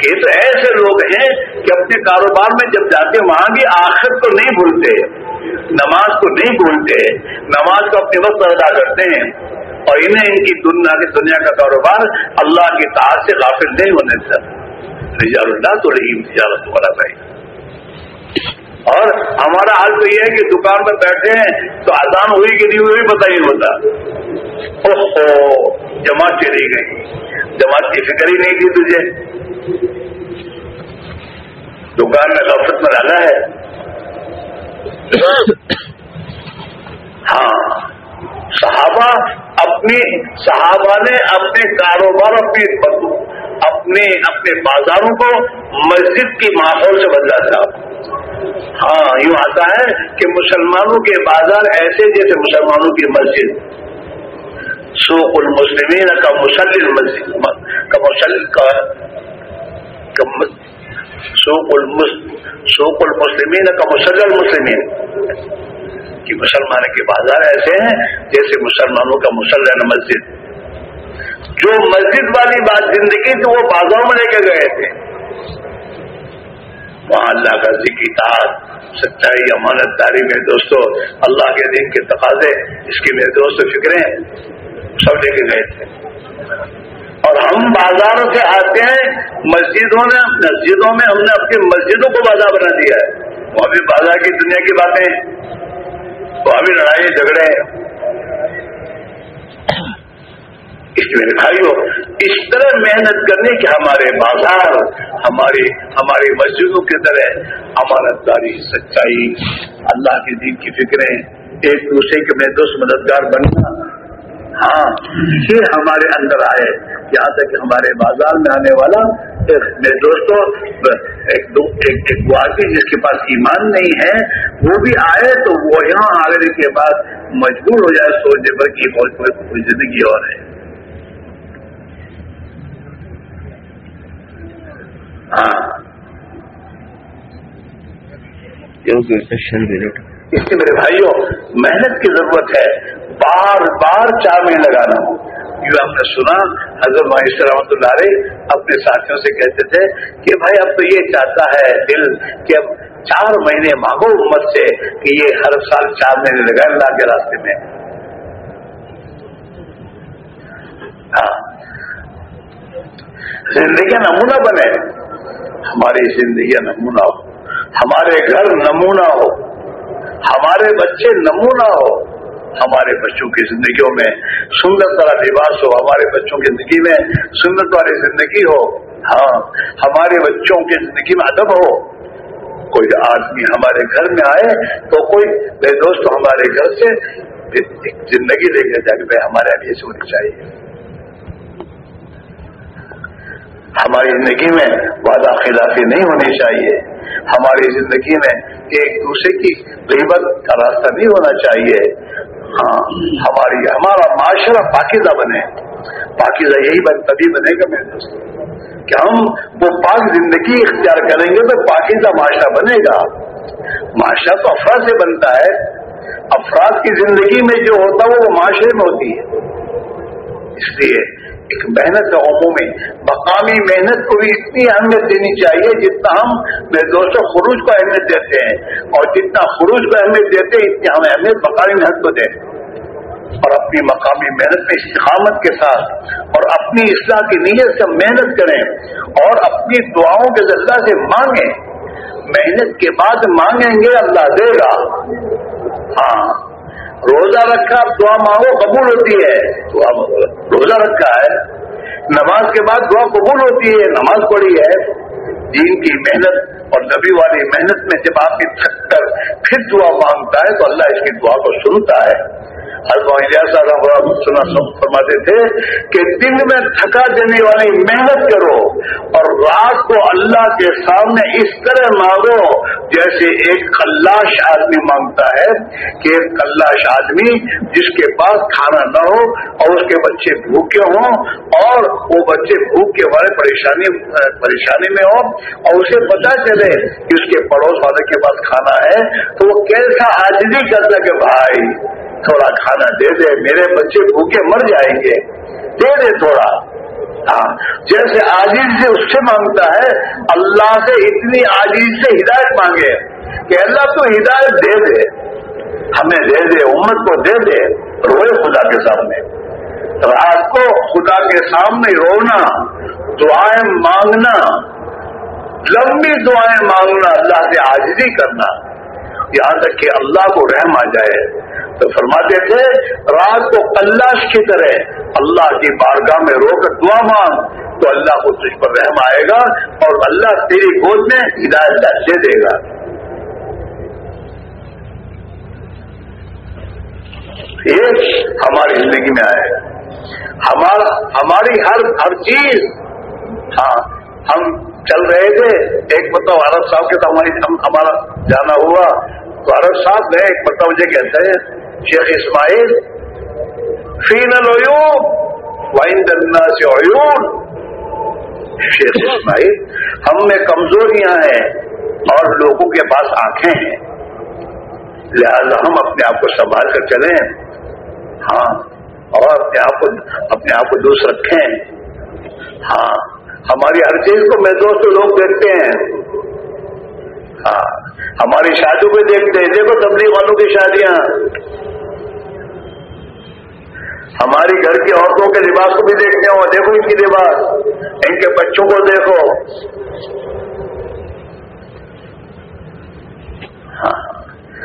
کہ تو ایسے لوگ ہیں کہ اپنے کاروبار میں جب جاتے وہاں بھی آخر کو نہیں بھولتے، نماز کو نہیں بھولتے، نماز کو اپنے وقت ادا کرتے ہیں۔ اور انہیں ان کی دنیا کی دنیا کا کاروبار اللہ کی تعداد سے غافل نہیں ہونے سر رجال اللہ تو رحیم تجارت والا بھائی۔ اور ہمارا حال تو یہ ہے کہ دکان میں بیٹھے ہیں تو آزان ہوئی کہ نہیں ہوئی پتہ ہی ہوتا۔ اوہ جماعت چلی گئی جماعت کی فکر ہی نہیں تھی تجھے۔ دکان میں غفلت میں ڈالا ہے؟ ہاں۔ صحابہ اپنی صحابہ نے اپنے کاروبار اپنی اپنے اپنے بازاروں کو مسجد کی ماحول سے بدلا تھا ہاں یوں آتا ہے کہ مسلمانوں کے بازار ایسے جیسے مسلمانوں کی مسجد۔ سوق المسلمین کا مسلم مسجد کا مسلم کا سوق سوق المسلمین کا مسلم مسلمین کہ مسلمان کے بازار ایسے ہیں جیسے مسلمانوں کا مسلم مسجد. جو مسجد والی بات زندگی تھی وہ بازاروں میں لے کے گئے تھے. وہاں اللہ کا ذکر تعداد سچائی، امانت داری میں دوستوں اللہ کے دین کے تقاضے، اس کی میرے دوست فکریں سب لے کے گئے تھے۔ اور ہم بازاروں سے آتے ہیں، مسجدوں نے مسجدوں میں ہم نے اپنی مسجدوں کو بازار بنا دیا ہے۔ وہ ابھی بازار کی دنیا کی باتیں وہ ابھی لڑائی، جھگڑے اس میں بھائی ہو اس طرح محنت کرنے کے ہمارے بازار ہماری ہماری مسجدوں کی طرح امانت داری سچائی، اللہ کے دین کی فکریں، ایک دوسرے کے میں دوست، مددگار بننا۔ ہاں یہ ہمارے اندر آئے۔ یہاں تک کہ ہمارے بازار میں آنے والا میرے دوستوں ایک جس کے پاس ایمان نہیں ہے وہ بھی آئے تو وہ یہاں آنے کے بعد مجبور ہو جائے سوچنے پر کہ کوئی زندگی اور ہے۔ ہاں۔ اس لیے میرے بھائیوں محنت کی ضرورت ہے بار بار چار مہینے لگانا۔ یوں ہم نے سنا، حضرت معیش رحمۃ اللہ علیہ اپنے ساتھیوں سے کہتے تھے کہ بھائی اب تو یہ چاہتا ہے دل کہ اب چار مہینے مانگو امت سے کہ یہ ہر سال چار مہینے لگائے اللہ کے راستے میں۔ ہاں۔ زندگی نمونہ بنے۔ ہماری زندگی نمونہ ہو۔ ہمارے گھر نمونہ ہو۔ ہمارے بچے نمونہ ہو۔ ہمارے بچوں کی زندگیوں میں سندر طرح لباس ہو، ہمارے بچوں کی زندگی میں سندر والی زندگی ہو۔ ہاں ہمارے بچوں کی زندگی میں ادب ہو۔ کوئی آدمی ہمارے گھر میں آئے تو کوئی میرے دوست، ہمارے گھر سے زندگی لے کے جائے بھائی ہمارے ابھی ایسے ہونی چاہیے۔ ہماری زندگی میں وعدہ خلافی نہیں ہونی چاہیے۔ ہماری زندگی میں ایک دوسرے کی غیبت کا راستہ نہیں ہونا چاہیے۔ ہاں ہماری ہمارا معاشرہ پاکیزہ بنے۔ پاکیزہ یہی بن تبھی بنے گا میرے دوست کہ ہم وہ پاک زندگی اختیار کریں گے تو پاکیزہ معاشرہ بنے گا۔ معاشرہ تو افراد سے بنتا ہے۔ افراد کی زندگی میں جو ہوتا ہے وہ معاشرے میں ہوتی ہے۔ اس لیے ایک محنت عمومی مقامی محنت کو بھی اتنی اہمیت دینی چاہیے جتنا ہم دوستوں خروج کو اہمیت دیتے ہیں۔ اور جتنا خروج کو اہمیت دیتے ہیں، اتنی ہم اہمیت مقامی محنت کو دیں اور اپنی مقامی محنت میں استقامت کے ساتھ اور اپنی اصلاح کی نیت سے محنت کریں اور اپنی دعاؤں کے ذریعہ سے مانگیں۔ محنت کے بعد مانگیں گے، اللہ دے گا۔ ہاں۔ روزہ رکھا، دعا مانگو، قبول ہوتی ہے۔ روزہ رکھا ہے، نماز کے بعد دعا قبول ہوتی ہے، نماز پڑھی ہے۔ دین کی محنت اور نبی والی محنت میں جب آپ کی تھک کر پھر دعا مانگتا ہے تو اللہ اس کی دعا کو سنتا ہے۔ سنا فرماتے تھے کہ دن میں تھکا دینے والی محنت کرو اور رات کو اللہ کے سامنے اس طرح مانگو جیسے ایک کلاش آدمی مانگتا ہے کہ ایک کلاش آدمی جس کے پاس کھانا نہ ہو اور اس کے بچے بھوکے ہوں اور وہ بچے بھوک کے بارے پریشانی پریشانی میں ہو اور اسے پتا چلے کہ اس کے پڑوس والے کے پاس کھانا ہے تو وہ کیسا آجدی کرتا کہ بھائی تھوڑا کھانا دے دے، میرے بچے بھوکے مر جائیں گے۔ دے دے تھوڑا۔ ہاں جیسے آجیز سے اس سے مانگتا ہے، اللہ سے اتنی آجیز سے ہدایت مانگے کہ اللہ تو ہدایت دے دے۔ ہمیں دے دے، امت کو دے دے، روئے خدا کے سامنے۔ رات کو خدا کے سامنے رونا، دعائیں مانگنا، لمبی دعائیں مانگنا، اللہ سے آجزی کرنا۔ یہاں تک کہ اللہ کو رحم آ جائے۔ تو فرماتے تھے، رات کو کلاش کی طرح اللہ کی بارگاہ میں رو کر دعا مانگ، تو اللہ کو تجھ پر رحم آئے گا اور اللہ تیری گود میں ہدایت دے دے گا۔ یہ ہماری زندگی میں آئے۔ ہمارا ہماری ہر ہر چیز۔ ہاں ہم چل رہے تھے۔ ایک مطلب عرب صاحب کے تو ہماری ہمارا جانا ہوا۔ تو عرب صاحب نے ایک مطلب مجھے کہتے ہیں، شیخ اسماعیل فین الناس عیون۔ شیخ اسماعیل، ہم میں کمزوریاں ہیں اور لوگوں کے پاس آنکھیں ہیں۔ لہذا ہم اپنے آپ کو سنبھال کر چلیں۔ ہاں اور اپنے آپ کو، اپنے آپ کو دوست رکھیں۔ ہاں ہماری ہر چیز کو میں دوست لوگ دیکھتے ہیں۔ ہاں ہماری شادیوں کو دیکھتے ہیں۔ دیکھو تبلیغ والوں کی شادیاں۔ ہماری گھر کی عورتوں کے لباس کو بھی دیکھتے ہو دیکھو ان کی لباس۔ ان کے بچوں کو دیکھو۔ ہاں۔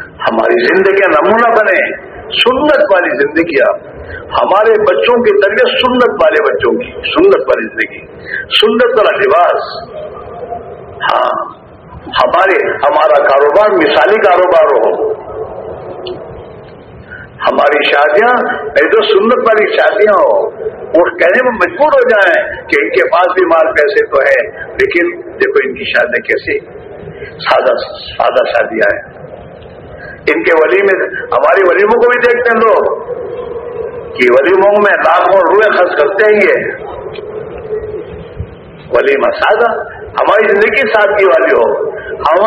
ہماری زندگیاں نمونہ بنے۔ سنت والی زندگیاں ہمارے بچوں کی تربیت سنت والے بچوں کی۔ سنت والی زندگی۔ سنت والا لباس۔ ہاں۔ ہمارے ہمارا کاروبار مثالی کاروبار ہو۔ ہماری شادیاں نہیں تو سنت والی شادیاں ہو وہ کہنے میں مجبور ہو جائیں کہ ان کے پاس بھی مال پیسے تو ہے لیکن دیکھو ان کی شادی کیسی۔ سادہ سادہ شادیاں ہیں۔ ان کے ولیمے ہماری ولیموں کو بھی دیکھتے ہیں لوگ۔ کہ ولیموں میں لاکھوں روپے خرچ کرتے ہیں یہ۔ ولیمہ سادہ ہماری زندگی ساتھی والی ہو۔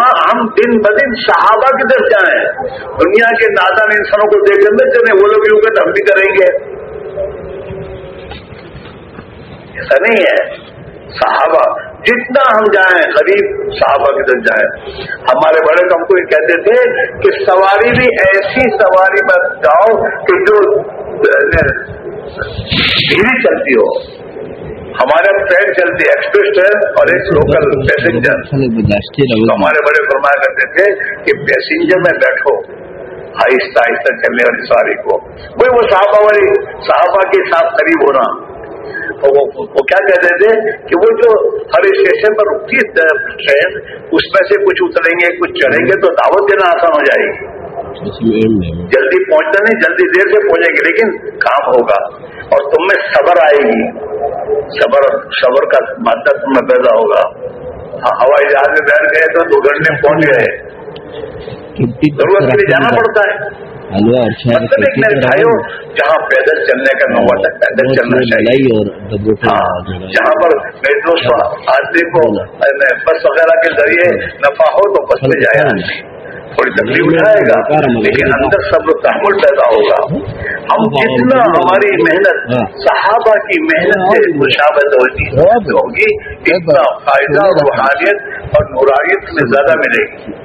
ہم دن بدن صحابہ کی طرف جائیں۔ دنیا کے نادان انسانوں کو دیکھ کر چلیں وہ لوگ یوں کہ ہم بھی کریں گے۔ ایسا نہیں ہے۔ صحابہ، جتنا ہم جائیں، غریب صحابہ کی طرف جائیں۔ ہمارے بڑے ہم کو یہ کہتے تھے کہ سواری بھی ایسی سواری پر جاؤ کہ جو دھیرے چلتی ہو۔ ہمارے ٹرین چلتی ہے، ایکسپریس ٹرین اور ایک لوکل پیسنجر ہمارے بڑے فرمایا کرتے تھے کہ پیسنجر میں بیٹھو، آہستہ آہستہ چلنے والی سواری کو۔ کوئی وہ صحابہ والی، صحابہ کے ساتھ قریب ہونا۔ وہ کیا کہتے تھے کہ وہ جو ہر اسٹیشن پر رکتی ٹرین، اس میں سے کچھ اتریں گے، کچھ چڑھیں گے تو دعوت دینا آسان ہو جائے گی۔ جلدی پہنچنا نہیں، جلدی دیر سے پہنچیں گے لیکن کام ہوگا اور تم میں صبر آئے گی۔ صبر صبر کا مادہ میں پیدا ہوگا۔ ہاں، ہوائی جہاز میں بیٹھ گئے تو دو گھنٹے پہنچ گئے۔ ضرورت کے لیے جانا پڑتا ہے۔ مطلب جہاں پیدل چلنے کا موقع ہے پیدل چلنا چاہیے ہاں، جہاں پر میٹرو آدمی کو بس وغیرہ کے ذریعے نفع ہو تو بس میں جائے تھوڑی تکلیف اٹھائے گا لیکن اندر سب تحمل پیدا ہوگا۔ ہم جتنا ہماری محنت صحابہ کی محنت سے مشابت ہوگی ہوگی اتنا فائدہ روحانیت اور نورانیت میں زیادہ ملے گی۔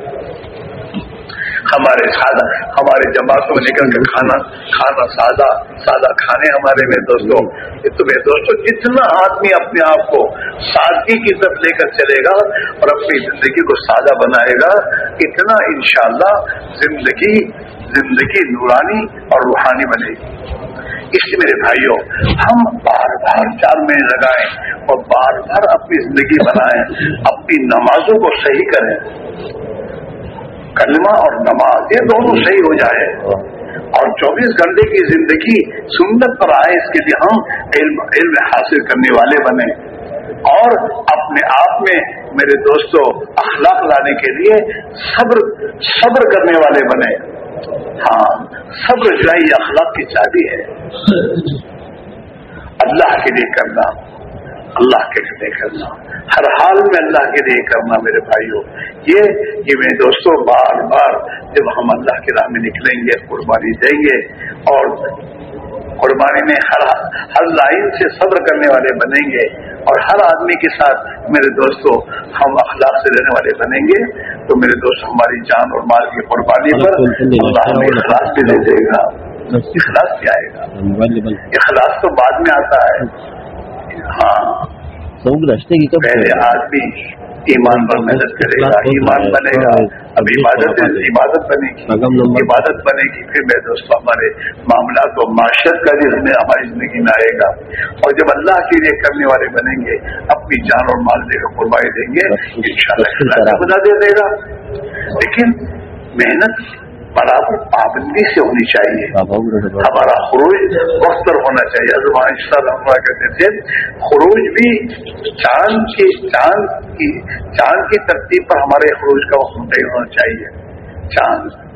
ہمارے سادہ، ہمارے جماعتوں میں نکل کے کھانا کھانا سادہ سادہ کھانے ہمارے میں دوستوں تو دوستوں جتنا آدمی اپنے آپ کو سادگی کی طرف لے کر چلے گا اور اپنی زندگی کو سادہ بنائے گا، اتنا انشاءاللہ زندگی زندگی نورانی اور روحانی بنے گی۔ اس لیے میرے بھائیوں ہم بار بار چار مہینے لگائیں اور بار بار اپنی زندگی بنائیں، اپنی نمازوں کو صحیح کریں۔ کلمہ اور نماز، یہ دونوں صحیح ہو جائے۔ اور چوبیس گھنٹے کی زندگی سنت پر آئے، اس کے لیے ہم علم علم حاصل کرنے والے بنے اور اپنے آپ میں میرے دوستوں اخلاق لانے کے لیے صبر صبر کرنے والے بنے ہاں صبر جو ہے، یہ اخلاق کی چابی ہے۔ اللہ کے لیے کرنا۔ اللہ کے لیے کرنا۔ ہر حال میں اللہ کے لیے کرنا میرے بھائیوں یہ یہ میرے دوستوں بار بار جب ہم اللہ کے راہ میں نکلیں گے قربانی دیں گے اور قربانی میں ہر ہر لائن سے صبر کرنے والے بنیں گے اور ہر آدمی کے ساتھ میرے دوستوں ہم اخلاق سے رہنے والے بنیں گے تو میرے دوست ہماری جان اور مال کی قربانی پر اللہ ہمیں اخلاق بھی دے دے گا۔ اخلاق کیا آئے گا۔ اخلاق تو بعد میں آتا ہے۔ ہاں۔ رستے کی پہلے آدمی ایمان پر محنت کرے گا ایمان بنے گا۔ اب عبادت عبادت بنے گی۔ عبادت بنے گی پھر میرے دوستوں ہمارے معاملات و معاشرت کا بھی ہمیں ہماری زندگی میں آئے گا۔ اور جب اللہ کے لیے کرنے والے بنیں گے اپنی جان اور مال دے کر قربانی دیں گے ان شاء اللہ خدا دے دے گا۔ لیکن محنت برابر پابندی سے ہونی چاہیے۔ ہمارا خروج وقت پر ہونا چاہیے۔ اللہ کہتے تھے خروج بھی چاند کی چاند کی چاند کی ترتیب پر ہمارے خروج کا وقت نہیں ہونا چاہیے۔ چاند۔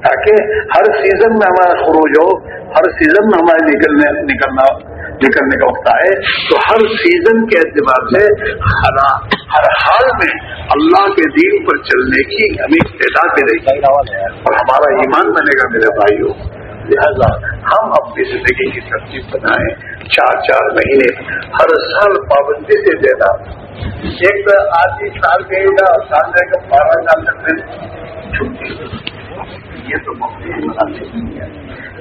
تاکہ ہر سیزن میں ہمارا خروج ہو ہر سیزن میں ہمارے نکلنے نکلنا نکلنے کا وقت آئے تو ہر سیزن کے اعتبار سے ہر ہر حال میں اللہ کے دین پر چلنے کی ہمیں تعداد ملے گی۔ اور ہمارا ایمان بنے گا میرے بھائیوں۔ لہذا ہم اپنی زندگی کی ترتیب بنائیں۔ چار چار مہینے ہر سال پابندی سے دینا ایک آدھی سال گئے گا اور سال رہے گا بارہ سال تک چھٹی۔ یہ تو مختلف نہیں ہے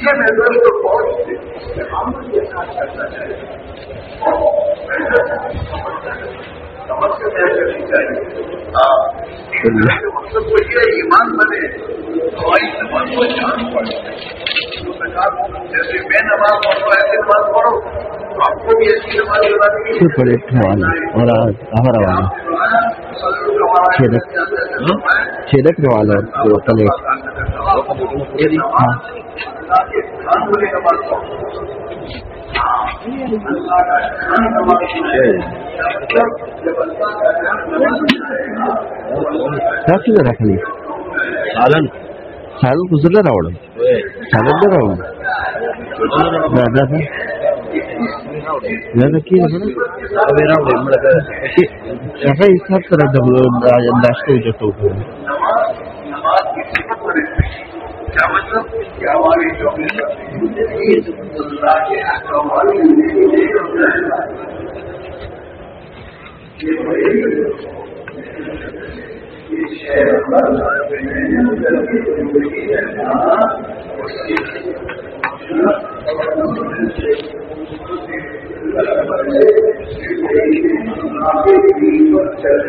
میرے کو بہت کرنا چاہیے سمجھ کے محنت کرنی چاہیے ہاں۔ مقصد کو یہ ایمان بنے ہماری سمجھ کو جان پڑے جیسے میں نماز پڑھتا ایسے نماز پڑھو صرف پلٹنے والا اور ہمارا والا چھیدک چھیدک والا وہ రాట్లేదు రకలి చాలను. చాలు రావడం. చాలంలో రావడం. ఇస్తారు సార్ డబ్బులు ఎంత کیا مطلب؟ کیا ہماری جو چل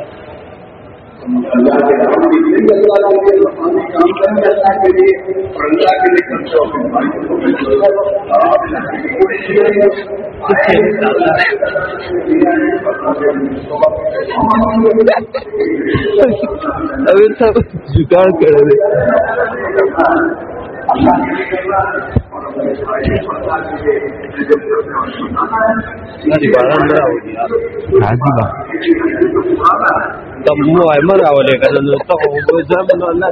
اللہ کے اللہ کے لیے کام کریں اللہ کے لیے اور اللہ کے لیے ابھی سب جگاڑ کر رہے بارہ ہو گیا مو ایم آوڈ ہے لوگ اللہ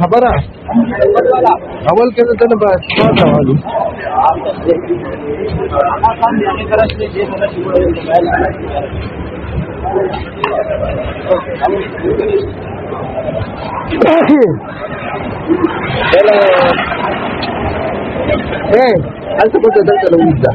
خبر اول کے تو بس سوال والی eh hata kwa sababu anauliza